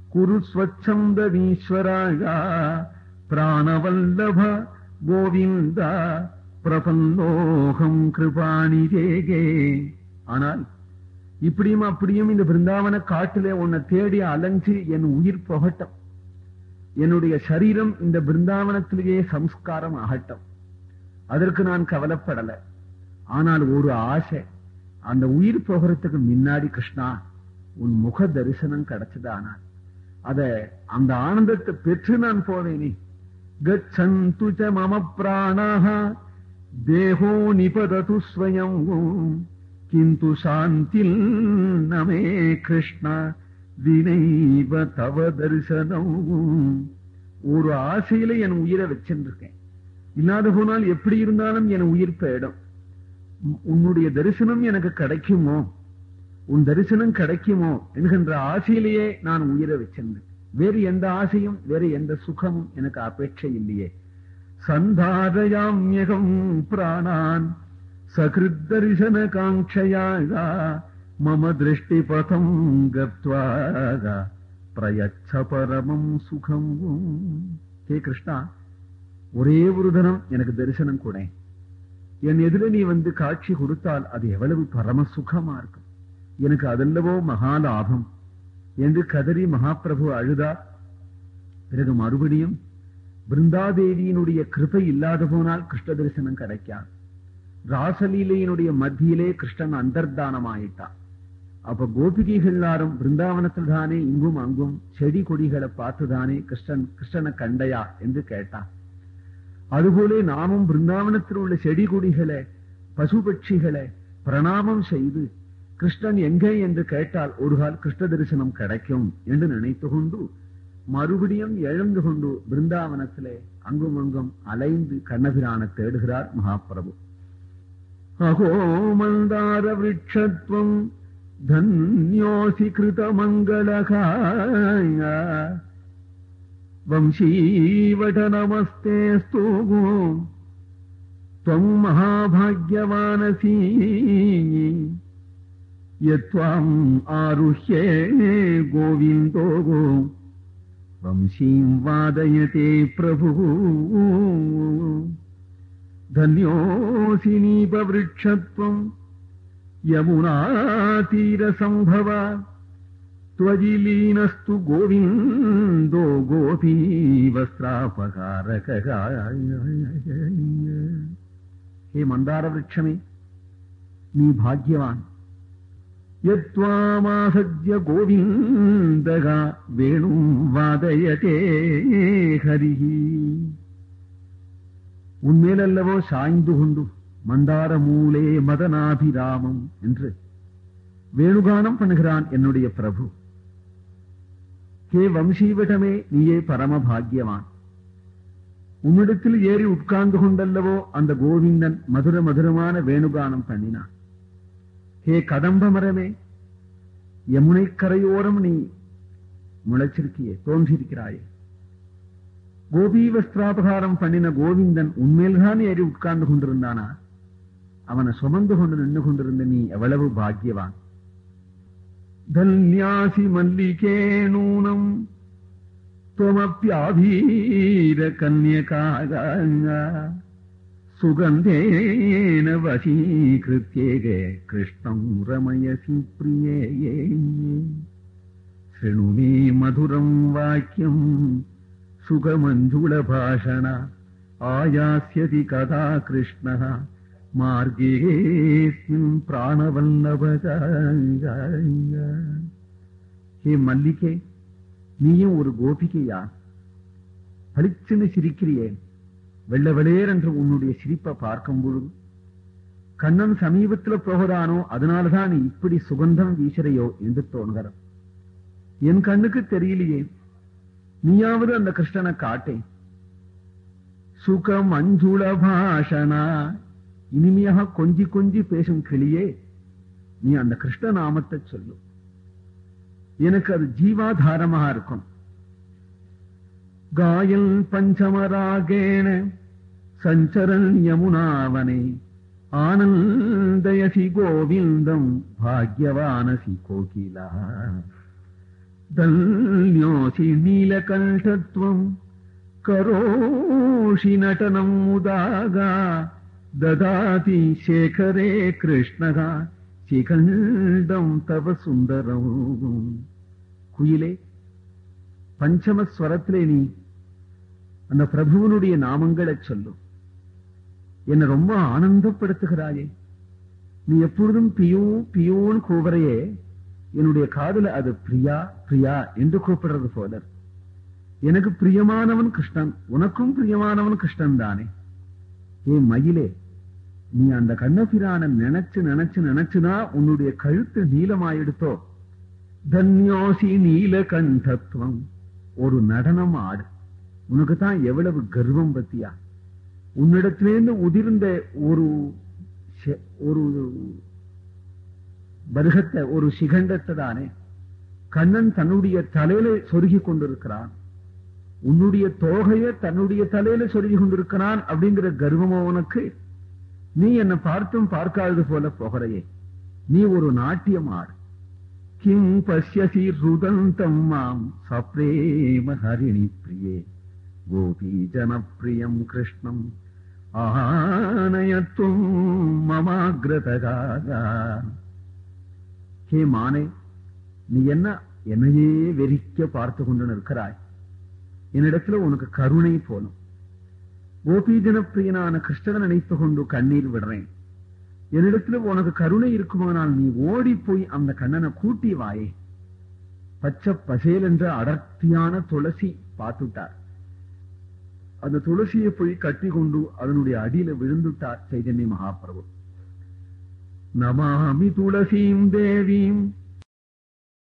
குரு ஸ்வச்சந்தமீஸ்வராயா பிராணவல்லப. கோவிந்த பிரபந்தோகம் கிருபாணி தேகே. ஆனால் இப்படியும் அப்படியும் இந்த பிருந்தாவன காட்டிலே உன்னை தேடி அலைஞ்சு என் உயிர் புகட்டும். என்னுடைய சரீரம் இந்த பிருந்தாவனத்திலேயே சம்ஸ்காரம் ஆகட்டும். அதற்கு நான் கவலைப்படல. ஆனால் ஒரு ஆசை அந்த உயிர் போகிறதுக்கு முன்னாடி கிருஷ்ணா உன் முக தரிசனம் கிடைச்சதானால் அத அந்த ஆனந்தத்தை பெற்று நான் போவேனே. கச்சந்து ச மம பிராணாக தேகோ நிபதது ஸ்வயம் கிந்து சாந்தில் நமே கிருஷ்ண வினைவ தவ தரிசனம் ஒரு ஆசையில என் உயிரை வச்சிருக்கேன் இல்லாத போனால் எப்படி இருந்தாலும் என் உயிர் போயிடும். உன்னுடைய தரிசனம் எனக்கு கிடைக்குமோ? உன் தரிசனம் கிடைக்குமோ? என்கின்ற ஆசையிலேயே நான் உயிரை வச்சிருந்தேன். வேறு எந்த ஆசையும் வேறு எந்த சுகமும் எனக்கு அபேட்சை இல்லையே. சந்தாரயாம்யகம் பிராணான் சகிருத் தரிசன காங்கையாக மம திருஷ்டி பதம் கத்வாக பிரயச்ச பரமம் சுகம். ஹே கிருஷ்ணா ஒரே ஒரு தினம் எனக்கு தரிசனம் கூட. என் எதிர நீ வந்து காட்சி கொடுத்தால் அது எவ்வளவு பரம சுகமா இருக்கும். எனக்கு அதல்லவோ மகாலாபம் என்று கதறி மகாபிரபு அழுதா? பிறகு மறுபடியும் பிருந்தாதேவியினுடைய கிருபை இல்லாத போனால் கிருஷ்ண தரிசனம் கிடைக்காது ராசலீலையினுடைய மத்தியிலே கிருஷ்ணன் அந்தர்தானமாயிட்டான் அப்ப கோபிகைகள் எல்லாரும் பிருந்தாவனத்தில் தானே இங்கும் அங்கும் செடி கொடிகளை பார்த்துதானே கிருஷ்ணன் கிருஷ்ணனை கண்டையா? என்று கேட்டான் அதுபோல நாமும் பிருந்தாவனத்தில் உள்ள செடி கொடிகளை பசு பட்சிகளை பிரணாமம் செய்து கிருஷ்ணன் எங்கே என்று கேட்டால் ஒரு கால் கிருஷ்ண தரிசனம் கிடைக்கும் என்று நினைத்து கொண்டு மறுபடியும் எழுந்து கொண்டு பிருந்தாவனத்திலே அங்கும் அங்கும் அலைந்து கண்ணபிரான தேடுகிறார் மகாபிரபு அகோ மந்தார விரட்சத்வம் தன்யோசி கிருத மங்களகாய வம்சீவட நமஸ்தேஸ்து त्वं महाभाग्यवानसि यत्त्वाम् आरुह्ये गोविन्दो वंशीम् वादयते प्रभुः। धन्योऽसिनीपवृक्ष त्वम् यमुनातीरसम्भव त्वजिलीनस्तु गोविन्दो गोऽपि वस्त्रापकारकगाय हे मन्दारवृक्षमे नी भाग्यवान्। யத்வாமாசத்ய கோவிந்தகா வேணும் வாதயதே ஹரிஹி. உன்மேலல்லவோ சாய்ந்து கொண்டு மந்தார மூலே மதனாபிராமம் என்று வேணுகானம் பண்ணுகிறான் என்னுடைய பிரபு. கே வம்சீவிடமே நீயே பரமபாகியவான். உன்னிடத்தில் ஏறி உட்கார்ந்து கொண்டல்லவோ அந்த கோவிந்தன் மதுர மதுரமான வேணுகானம் பண்ணினான். ஹே கதம்ப மரமே யமுனை கரையோரம் நீ முளைச்சிருக்கியே தோன்றிருக்கிறாயே கோபி வஸ்திராபகாரம் பண்ணின கோவிந்தன் உண்மையில்தான் ஏறி உட்கார்ந்து கொண்டிருந்தானா? அவனை சுமந்து கொண்டு நின்று கொண்டிருந்த நீ எவ்வளவு பாக்கியவான்? தன்யாசி மல்லிகே நூனம் தொமப்பியாபீர கன்யகாங்க സുഗന്ധേന വശീകൃത്യേക കൃഷ്ണം രമയസി പ്രിയേ ശൃണു മധുരം വാക്യം സുഖമഞ്ജുളഭാഷണ ആയാസ്യതി കഥാ കൃഷ്ണ മാർഗേസ്മിൻ പ്രാണവല്ലഭക ഹേ മല്ലികേ നീയും ഒരു ഗോപികയാ. ഫലിച്ചെന്ന് ചിരിക്കില്ലേ வெள்ள வெளியேர் என்று உன்னுடைய சிரிப்பை பார்க்கும் பொழுது கண்ணன் சமீபத்துல போகிறானோ அதனாலதான் நீ இப்படி சுகந்தம் வீசுறையோ என்று தோணுகிற என் கண்ணுக்கு தெரியலையே நீயாவது அந்த கிருஷ்ணனை காட்டே. சுகம் அஞ்சுள பாஷனா இனிமையாக கொஞ்சி கொஞ்சி பேசும் கிளியே நீ அந்த கிருஷ்ண நாமத்தை சொல்லு. எனக்கு அது ஜீவாதாரமாக இருக்கும். காயல் பஞ்சமராகேன సంచరణ్యమునావనే. ఆనందయసి గోవిందం భాగ్యవానసి కోకిల. దల్యోసి నీలకంఠత్వం కరోషి నటనం ముదాగా దాతి శేఖరే కృష్ణగా శిఖండం తవ సుందరం. కుయిలే பஞ்சமஸ்வரத்திலே நீ அந்த பிரபுவனுடைய நாமங்களை சொல்லும் என்னை ரொம்ப ஆனந்தப்படுத்துகிறாயே. நீ எப்பொழுதும் பியூ பியூன்னு கூவரையே என்னுடைய காதுல அது பிரியா பிரியா என்று கூப்பிடுறது போலர் எனக்கு பிரியமானவன் கிருஷ்ணன் உனக்கும் பிரியமானவன் கிருஷ்ணன் தானே. ஏ மயிலே நீ அந்த கண்ணபிரான நினைச்சு நினைச்சு நினைச்சுனா உன்னுடைய கழுத்து நீளமாயிடுத்தோ. தன்யோசி நீல கண்டத்துவம் ஒரு நடனம் ஆடு. உனக்கு தான் எவ்வளவு கர்வம் பத்தியா? உன்னிடத்திலேருந்து உதிர்ந்த ஒரு ஒரு பருகத்தை ஒரு சிகண்டத்தை தானே. கண்ணன் தன்னுடைய தலையில சொருகி கொண்டிருக்கிறான். உன்னுடைய தோகையை தன்னுடைய தலையில சொருகி கொண்டிருக்கிறான் அப்படிங்கிற கர்வம் உனக்கு நீ என்னை பார்த்தும் பார்க்காதது போல போகிறையே நீ ஒரு நாட்டியம் ஆடு கிம் பசியசி ருதந்தம் மாம் சப்ரேம ஹரிணி பிரியே. கோபி ஜனப்பிரியம் கிருஷ்ணம் ஆனயத்தும் மமாக்ரதகாதா ஹே மானே நீ என்ன என்னையே வெறிக்க பார்த்து கொண்டு நிற்கிறாய்? என்னிடத்துல உனக்கு கருணை போலும். கோபி கிருஷ்ணன் கிருஷ்ணனை நினைத்து கொண்டு கண்ணீர் விடுறேன். என்னிடத்துல உனக்கு கருணை இருக்குமானால் நீ ஓடி போய் அந்த கண்ணனை கூட்டி வாயே. பச்சை பசேல் என்ற அடர்த்தியான துளசி பார்த்துட்டார் அந்த துளசியை போய் கட்டி கொண்டு அதனுடைய அடியில விழுந்துட்டார் சைதன்ய மகாபிரபு நமாமி துளசீம் தேவீம்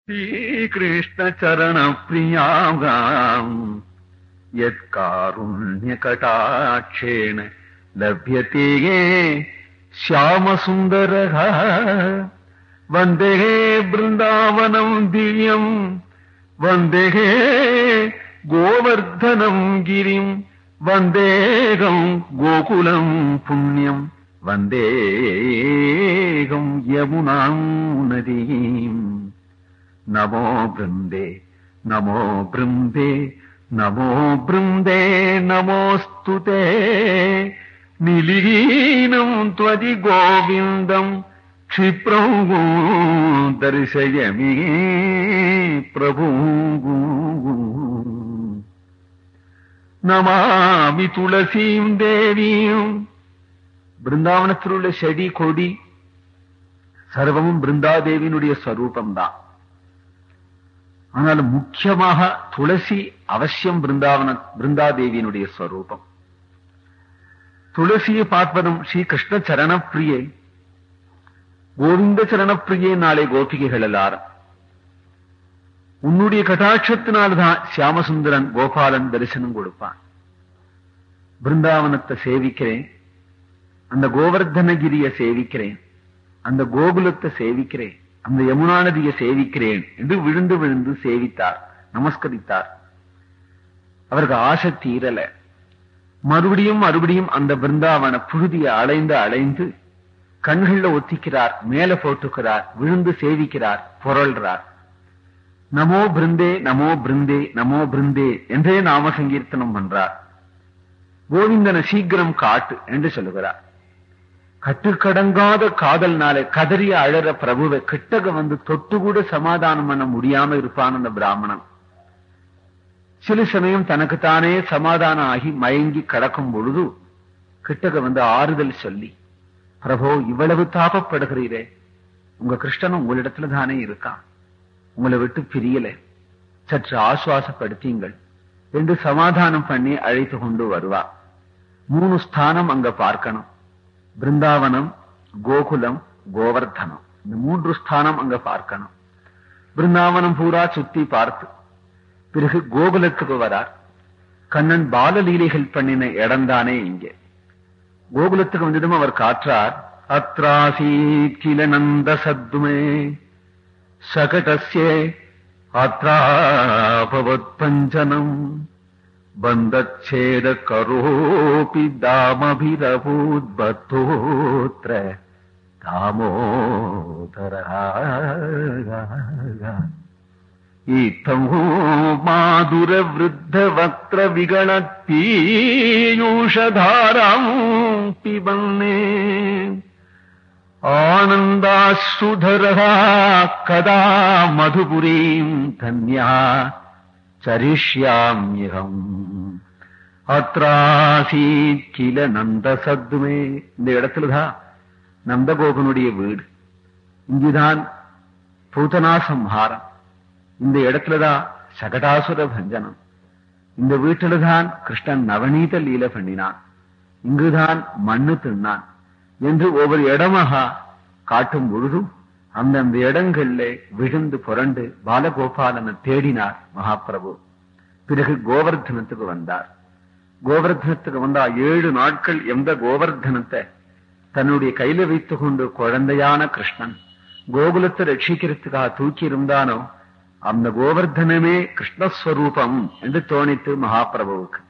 ஸ்ரீகிருஷ்ண சரண பிரியாம் யத்காருண்ய கடாட்சேன லப்யதே श्यामसुन्दरः वन्दे बृन्दावनम् दिव्यम् वन्दे गोवर्धनम् गिरिम् വന്ദേകം ഗോകുലം പുണ്യം. വന്ദേകം യമുനാം നദീം നമോ ബൃന്ദേ നമോ ബൃന്ദേ നമോ ബൃന്ദേ നമോസ്തു നിലീനം ത്വതി ഗോവിന്ദം ക്ഷിപ്രഭൂ ദർശയമീ പ്രഭൂ நமாமி துளசியும் தேவியும். பிருந்தாவனத்தில் உள்ள செடி கொடி சர்வமும் பிருந்தாதேவியினுடைய ஸ்வரூபம்தான். ஆனால் முக்கியமாக துளசி அவசியம் பிருந்தாவன பிருந்தாதேவியினுடைய ஸ்வரூபம். துளசியை பார்ப்பதும் ஸ்ரீ கிருஷ்ண சரணப்பிரியை கோவிந்த சரணப்பிரியை நாளை கோபிகைகள் எல்லாரும். உன்னுடைய கட்டாட்சத்தினால்தான் சியாமசுந்தரன் கோபாலன் தரிசனம் கொடுப்பான். பிருந்தாவனத்தை சேவிக்கிறேன் அந்த கோவர்தனகிரியை சேவிக்கிறேன் அந்த கோகுலத்தை சேவிக்கிறேன் அந்த யமுனா நதியை சேவிக்கிறேன் என்று விழுந்து விழுந்து சேவித்தார் நமஸ்கரித்தார். அவருக்கு ஆசை தீரல. மறுபடியும் மறுபடியும் அந்த பிருந்தாவன புழுதியை அலைந்து அலைந்து கண்கள்ல ஒத்திக்கிறார் மேல போட்டுக்கிறார் விழுந்து சேவிக்கிறார் புரள்றார். நமோ பிருந்தே நமோ பிருந்தே நமோ பிருந்தே என்றே நாம சங்கீர்த்தனம் பண்றார். கோவிந்தனை சீக்கிரம் காட்டு என்று சொல்லுகிறார். கட்டுக்கடங்காத காதல்னாலே கதறிய அழற பிரபுவை கிட்டக வந்து தொட்டு கூட சமாதானம் பண்ண முடியாம இருப்பான் அந்த பிராமணன். சில சமயம் தனக்குத்தானே சமாதானம் ஆகி மயங்கி கடக்கும் பொழுது கிட்டக வந்து ஆறுதல் சொல்லி பிரபோ இவ்வளவு தாபப்படுகிறீரே. உங்க கிருஷ்ணன் உங்களிடத்துல தானே இருக்கான். உங்களை விட்டு பிரியல. சற்று ஆசுவாசப்படுத்தீங்கள். என்று சமாதானம் பண்ணி அழைத்து கொண்டு வருவா. மூணு ஸ்தானம் அங்க பார்க்கணும். பிருந்தாவனம் கோகுலம் கோவர்தனம். இந்த மூன்று ஸ்தானம் அங்க பார்க்கணும். பிருந்தாவனம் பூரா சுத்தி பார்த்து. பிறகு கோகுலத்துக்கு வரார். கண்ணன் பாலலீலைகள் பண்ணின இடம்தானே இங்கே. கோகுலத்துக்கு வந்ததும் அவர் காற்றார். அத்ராசீத் கில நந்த சத்துமே शकटस्ये अत्राभवत्पञ्चनम् बन्धच्छेदकरोऽपि दामभिरभूद्बद्धोऽत्र दामोदरः इत्थमो माधुरवृद्धवक्त्रविगणत्यीयूषधारामपि पिबन्ने மாதுர விருத்த வக்ர விகண பீயூஷதாரம் ஆனந்தாசுதரா கதா மதுபுரீம் தன்யா சரிஷ்யாம்யகம். அத்ராசீத் கில நந்த சத்துமே இந்த இடத்துலதான் நந்தகோபனுடைய வீடு. இங்குதான் பூதனாசம்ஹாரம் இந்த இடத்துலதான் சகடாசுர பஞ்சனம். இந்த வீட்டில்தான் கிருஷ்ணன் நவநீத லீல பண்ணினான். இங்குதான் மண்ணு தின்னான். என்று ஒவ்வொரு இடமாக காட்டும் பொழுதும் அந்தந்த இடங்கள்ல விழுந்து புரண்டு பாலகோபாலனை தேடினார் மகாபிரபு. பிறகு கோவர்தனத்துக்கு வந்தார். கோவர்தனத்துக்கு வந்தா ஏழு நாட்கள் எந்த கோவர்தனத்தை தன்னுடைய கையில வைத்துக் கொண்டு குழந்தையான கிருஷ்ணன் கோகுலத்தை ரட்சிக்கிறதுக்காக தூக்கி இருந்தானோ அந்த கோவர்தனமே கிருஷ்ணஸ்வரூபம் என்று தோணித்து மகாபிரபுவுக்கு.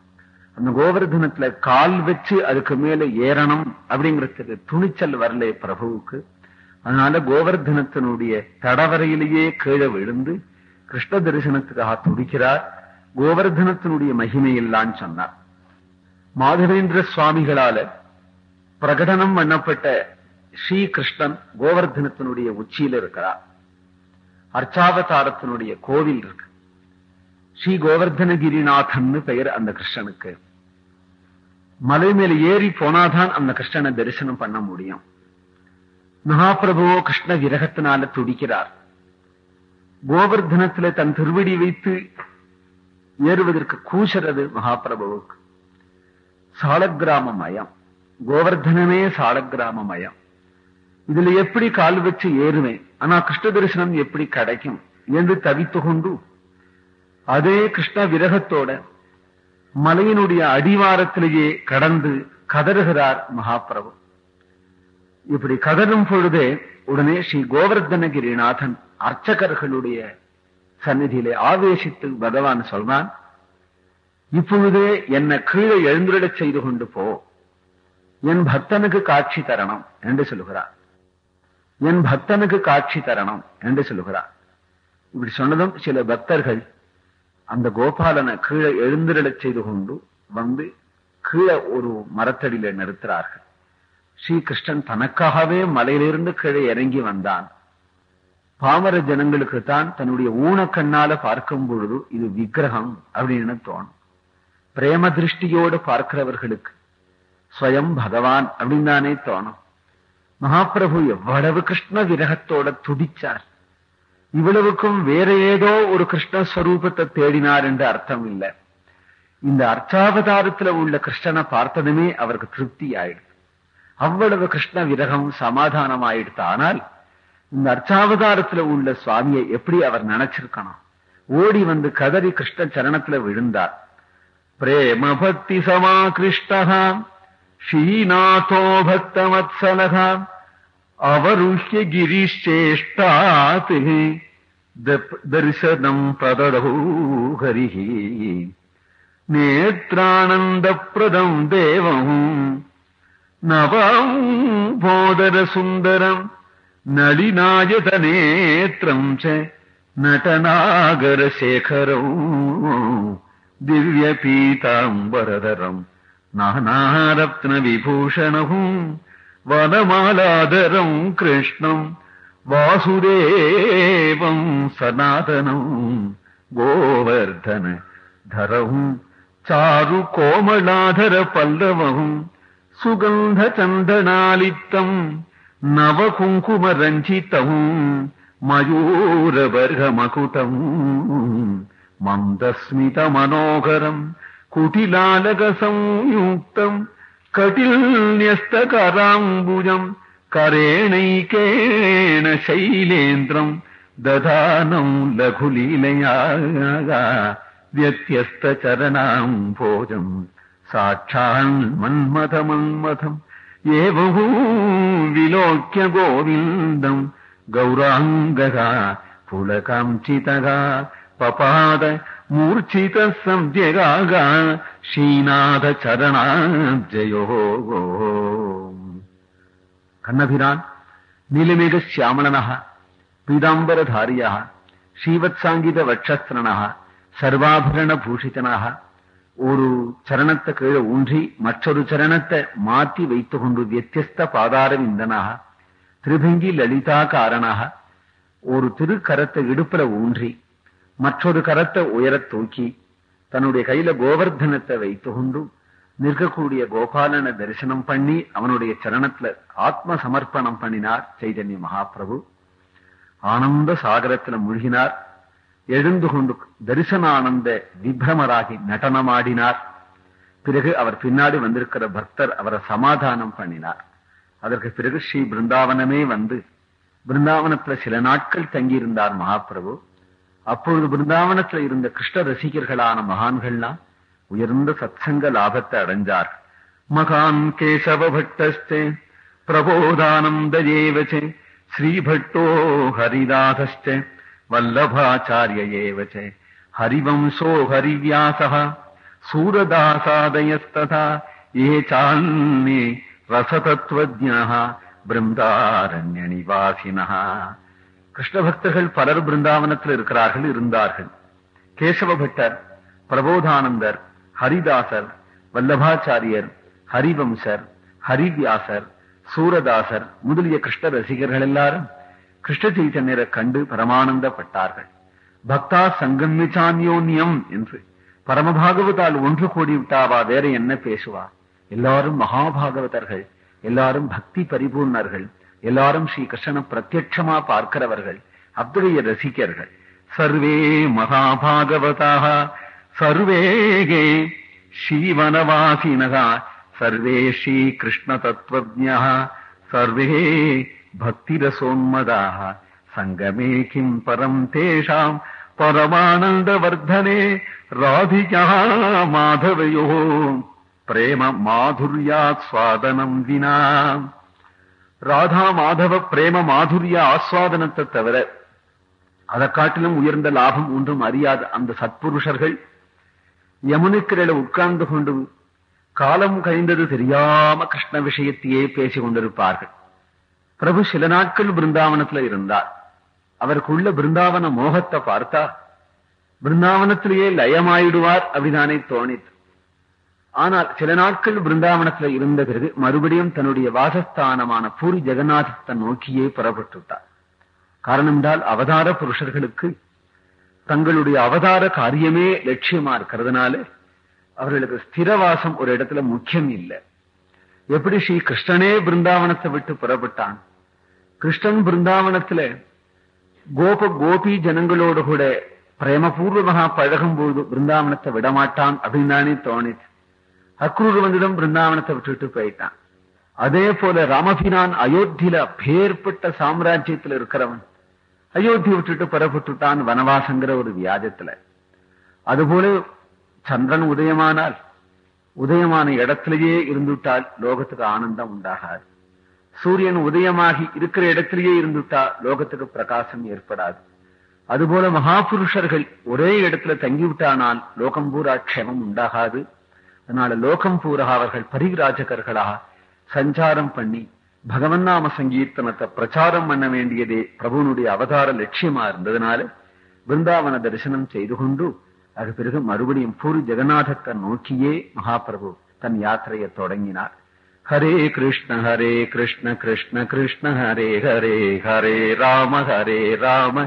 அந்த கோவர்தனத்துல கால் வச்சு அதுக்கு மேல ஏறணும் அப்படிங்கறதுக்கு துணிச்சல் வரல பிரபுவுக்கு. அதனால கோவர்தனத்தினுடைய தடவரையிலேயே கீழே விழுந்து கிருஷ்ண தரிசனத்துக்காக துடிக்கிறார். கோவர்தனத்தினுடைய மகிமையில்லான்னு சொன்னார். மாதவேந்திர சுவாமிகளால பிரகடனம் பண்ணப்பட்ட ஸ்ரீகிருஷ்ணன் கோவர்தனத்தினுடைய உச்சியில இருக்கிறார். அர்ச்சாவதாரத்தினுடைய கோவில் இருக்கு. ஸ்ரீ கோவர்தனகிரிநாதன் பெயர் அந்த கிருஷ்ணனுக்கு. மலை மேல ஏறி போனாதான் அந்த கிருஷ்ணனை தரிசனம் பண்ண முடியும். மகாபிரபுவோ கிருஷ்ண விரகத்தினால துடிக்கிறார். கோவர்தனத்துல தன் திருவடி வைத்து ஏறுவதற்கு கூசறது மகாபிரபுவுக்கு. சாலக்கிராம மயம். கோவர்தனமே சாலக்கிராம மயம். இதுல எப்படி கால் வச்சு ஏறுவேன்? ஆனா கிருஷ்ண தரிசனம் எப்படி கிடைக்கும்? என்று தவித்து கொண்டு அதே கிருஷ்ண விரகத்தோட மலையினுடைய அடிவாரத்திலேயே கடந்து கதறுகிறார் மகாபிரபு. இப்படி கதறும் பொழுதே உடனே ஸ்ரீ கோவர்தனகிரிநாதன் அர்ச்சகர்களுடைய சந்நிதியிலே ஆவேசித்து பகவான் சொல்றான் இப்பொழுதே என்னை கீழே எழுந்துடச் செய்து கொண்டு போ. என் பக்தனுக்கு காட்சி தரணும் என்று சொல்லுகிறார். என் பக்தனுக்கு காட்சி தரணும் என்று சொல்லுகிறார். இப்படி சொன்னதும் சில பக்தர்கள் அந்த கோபாலனை கீழே எழுந்திரளச் செய்து கொண்டு வந்து கீழே ஒரு மரத்தடியில நிறுத்துறார்கள் ஸ்ரீகிருஷ்ணன் தனக்காகவே மலையிலிருந்து கீழே இறங்கி வந்தான். பாமர ஜனங்களுக்கு தான் தன்னுடைய ஊனக்கண்ணால பார்க்கும் பொழுது இது விக்கிரகம் அப்படின்னு தோணும். பிரேம திருஷ்டியோடு பார்க்கிறவர்களுக்கு ஸ்வயம் பகவான் அப்படின்னு தானே தோணும். மகாபிரபு எவ்வளவு கிருஷ்ண விரகத்தோட துடிச்சார். இவ்வளவுக்கும் வேற ஏதோ ஒரு கிருஷ்ணஸ்வரூபத்தை தேடினார் என்று அர்த்தம் இல்லை. இந்த அர்ச்சாவதாரத்துல உள்ள கிருஷ்ணனை பார்த்ததுமே அவருக்கு திருப்தி ஆயிடுது. அவ்வளவு கிருஷ்ண விரகம் சமாதானம் ஆயிடுது ஆனால் இந்த அர்ச்சாவதாரத்துல உள்ள சுவாமியை எப்படி அவர் நினைச்சிருக்கணும்? ஓடி வந்து கதறி கிருஷ்ண சரணத்துல விழுந்தார். பிரேம பக்தி சமாகிருஷ்டா ஸ்ரீநாதோ பக்தமத்சலகா அவருஹ்ய अवरुह्य गिरिश्चेष्टात् दर्शनम् प्रददौ हरिः। नेत्रानन्दप्रदम् देवम् नवम् मोदरसुन्दरम् नलिनायतनेत्रम् च नटनागरशेखरौ दिव्यपीताम्बरधरम् नानारत्नविभूषणौ விபூஷணகும் வனமாலாதரம் கிருஷ்ணம் வாசுதேவம் சனாதனம் கோவர்தன தரவும் சாரு கோமளாதர பல்லவம் சுகந்த சந்தனாலித்தம் நவ குங்கும കടിൽ ന്യസ്തകരാംബുജം കരേണൈകേണ ശൈലേന്ദ്രം ദധാനം ലഘുലീലയാ വ്യത്യസ്തചരണാംഭോജം സാക്ഷാൻ മന്മഥമന്മഥം ഏവഹൂ വിലോക്യ ഗോവിന്ദം ഗൗരാംഗ പുളകാംചിതക പപാദ മൂർച്ഛിത സംജഗാഗ ஸ்ரீநாத சரணாஜயோ கண்ணபிரான் நீலமேக சியாமளனக பீதாம்பரதாரியாக ஸ்ரீவத்சாங்கித வட்சஸ்திரனாக சர்வாபரண பூஷிதனாக ஒரு சரணத்தை கீழே ஊன்றி மற்றொரு சரணத்தை மாற்றி வைத்து கொண்டு வியத்தியஸ்த பாதாரவிந்தனாக திருபங்கி லலிதாக்காரனாக ஒரு திரு கரத்தை இடுப்புல ஊன்றி மற்றொரு கரத்தை உயரத் தூக்கி தன்னுடைய கையில கோவர்தனத்தை வைத்து கொண்டு நிற்கக்கூடிய கோபாலனை தரிசனம் பண்ணி அவனுடைய சரணத்துல ஆத்ம சமர்ப்பணம் பண்ணினார் சைதன்ய மகாபிரபு. ஆனந்த சாகரத்துல முழுகினார். எழுந்து கொண்டு தரிசனானந்த விப்ரமராகி நடனமாடினார். பிறகு அவர் பின்னாடி வந்திருக்கிற பக்தர் அவரை சமாதானம் பண்ணினார். அதற்கு பிறகு ஸ்ரீ பிருந்தாவனமே வந்து பிருந்தாவனத்துல சில நாட்கள் தங்கியிருந்தார் மகாபிரபு. அப்பொழுது பிருந்தாவனத்துல இருந்த கிருஷ்ண ரசிகர்களான மகான்கள்லாம் உயர்ந்த சத்சங்க லாபத்தை அடைஞ்சார் மகான் கேசவ பட்டஸ்தே பிரபோதானந்த ஏவச்சே ஸ்ரீபட்டோ ஹரிதாசஸ்தே வல்லபாச்சாரிய ஏவச்சே ஹரிவம்சோ ஹரிவியாசா சூரதாசாதயஸ்ததா ஏ சான்யே ரசதத்வஜா பிருந்தாரண்ய நிவாசினः கிருஷ்ண பக்தர்கள் பலர் பிருந்தாவனத்தில் இருக்கிறார்கள் இருந்தார்கள். கேசவ பட்டர் பிரபோதானந்தர் ஹரிதாசர் வல்லபாச்சாரியர் ஹரிவம்சர் ஹரிவியாசர் சூரதாசர் முதலிய கிருஷ்ண ரசிகர்கள் எல்லாரும் கிருஷ்ண சைத்தன்யரை கண்டு பரமானந்தப்பட்டார்கள். பக்தா சங்கன்மிச்சான்யோன்யம் என்று பரமபாகவதால் ஒன்று கூடி விட்டாவா வேற என்ன பேசுவா? எல்லாரும் மகாபாகவதர்கள் எல்லாரும் பக்தி பரிபூர்ணர்கள். எல்லாரும் ஸ்ரீ கிருஷ்ணனை பிரத்யட்சமா பார்க்கிறவர்கள் அத்துடைய ரசிகர்கள். சர்வே மகாபாகவதாக சர்வேகே ஸ்ரீவனவாசினகா சர்வே ஸ்ரீ கிருஷ்ண தத்வஜா சர்வே பக்திரசோன்மதாக. சங்கமே கிம் பரம் தேஷாம் பரமானந்தவர்தனே ராதிகா மாதவையோ. பிரேம மாதுர்யா சுவாதனம் வினா ராதா மாதவ பிரேம மாதுரிய ஆஸ்வாதனத்தை தவிர அதை காட்டிலும் உயர்ந்த லாபம் ஒன்றும் அறியாத அந்த சத்புருஷர்கள் யமுனுக்கிரையில உட்கார்ந்து கொண்டு காலம் கழிந்தது தெரியாம கிருஷ்ண விஷயத்தையே பேசிக் கொண்டிருப்பார்கள். பிரபு சில நாட்கள் பிருந்தாவனத்துல இருந்தார். அவருக்குள்ள பிருந்தாவன மோகத்தை பார்த்தா பிருந்தாவனத்திலேயே லயமாயிடுவார் அப்படிதானே தோணித்து ஆனால் சில நாட்கள் பிருந்தாவனத்துல இருந்த பிறகு மறுபடியும் தன்னுடைய வாசஸ்தானமான பூரி ஜெகநாதத்தை நோக்கியே புறப்பட்டுவிட்டார் காரணம் என்றால் அவதார புருஷர்களுக்கு தங்களுடைய அவதார காரியமே லட்சியமா இருக்கிறதுனால அவர்களுக்கு ஸ்திரவாசம் ஒரு இடத்துல முக்கியம் இல்லை. எப்படி ஸ்ரீ கிருஷ்ணனே பிருந்தாவனத்தை விட்டு புறப்பட்டான்? கிருஷ்ணன் பிருந்தாவனத்துல கோப கோபி ஜனங்களோடு கூட பிரேமபூர்வமாக பழகும்போது பிருந்தாவனத்தை விடமாட்டான் அப்படின்னு தானே தோணிச்சு. அக்ரூர் வந்திடம் பிருந்தாவனத்தை விட்டுட்டு போயிட்டான். அதே போல ராமபிரான் அயோத்தியில பேர்பட்ட சாம்ராஜ்யத்துல இருக்கிறவன் அயோத்தி விட்டுட்டு புறப்பட்டுட்டான் வனவாசங்கிற ஒரு வியாஜத்துல. அதுபோல சந்திரன் உதயமானால் உதயமான இடத்திலேயே இருந்துட்டால் லோகத்துக்கு ஆனந்தம் உண்டாகாது. சூரியன் உதயமாகி இருக்கிற இடத்திலேயே இருந்துட்டா லோகத்துக்கு பிரகாசம் ஏற்படாது. அதுபோல மகாபுருஷர்கள் ஒரே இடத்துல தங்கிவிட்டானால் லோகம் பூரா க்ஷேமம் உண்டாகாது. அதனால லோகம் பூரா அவர்கள் பரிகிராஜகர்களாக சஞ்சாரம் பண்ணி பகவன் நாம சங்கீர்த்தனத்தை பிரச்சாரம் பண்ண வேண்டியதே பிரபுனுடைய அவதார லட்சியமா இருந்ததுனால பிருந்தாவன தரிசனம் செய்து கொண்டு அது பிறகு மறுபடியும் பூரி ஜெகநாதத்தை நோக்கியே மகாபிரபு தன் யாத்திரையை தொடங்கினார். ஹரே கிருஷ்ண ஹரே கிருஷ்ண கிருஷ்ண கிருஷ்ண ஹரே ஹரே ஹரே ராம ஹரே ராம.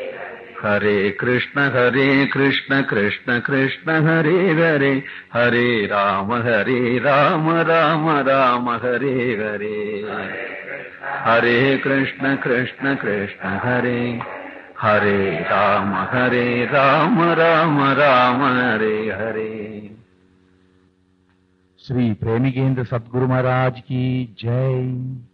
हरे कृष्ण हरे कृष्ण कृष्ण कृष्ण, हरे हरे। हरे राम हरे राम राम राम, हरे हरे। हरे कृष्ण कृष्ण कृष्ण, हरे। हरे राम हरे राम राम राम, हरे हरे। श्री प्रेमिकेन्द्र सदगुरु महाराज की जय।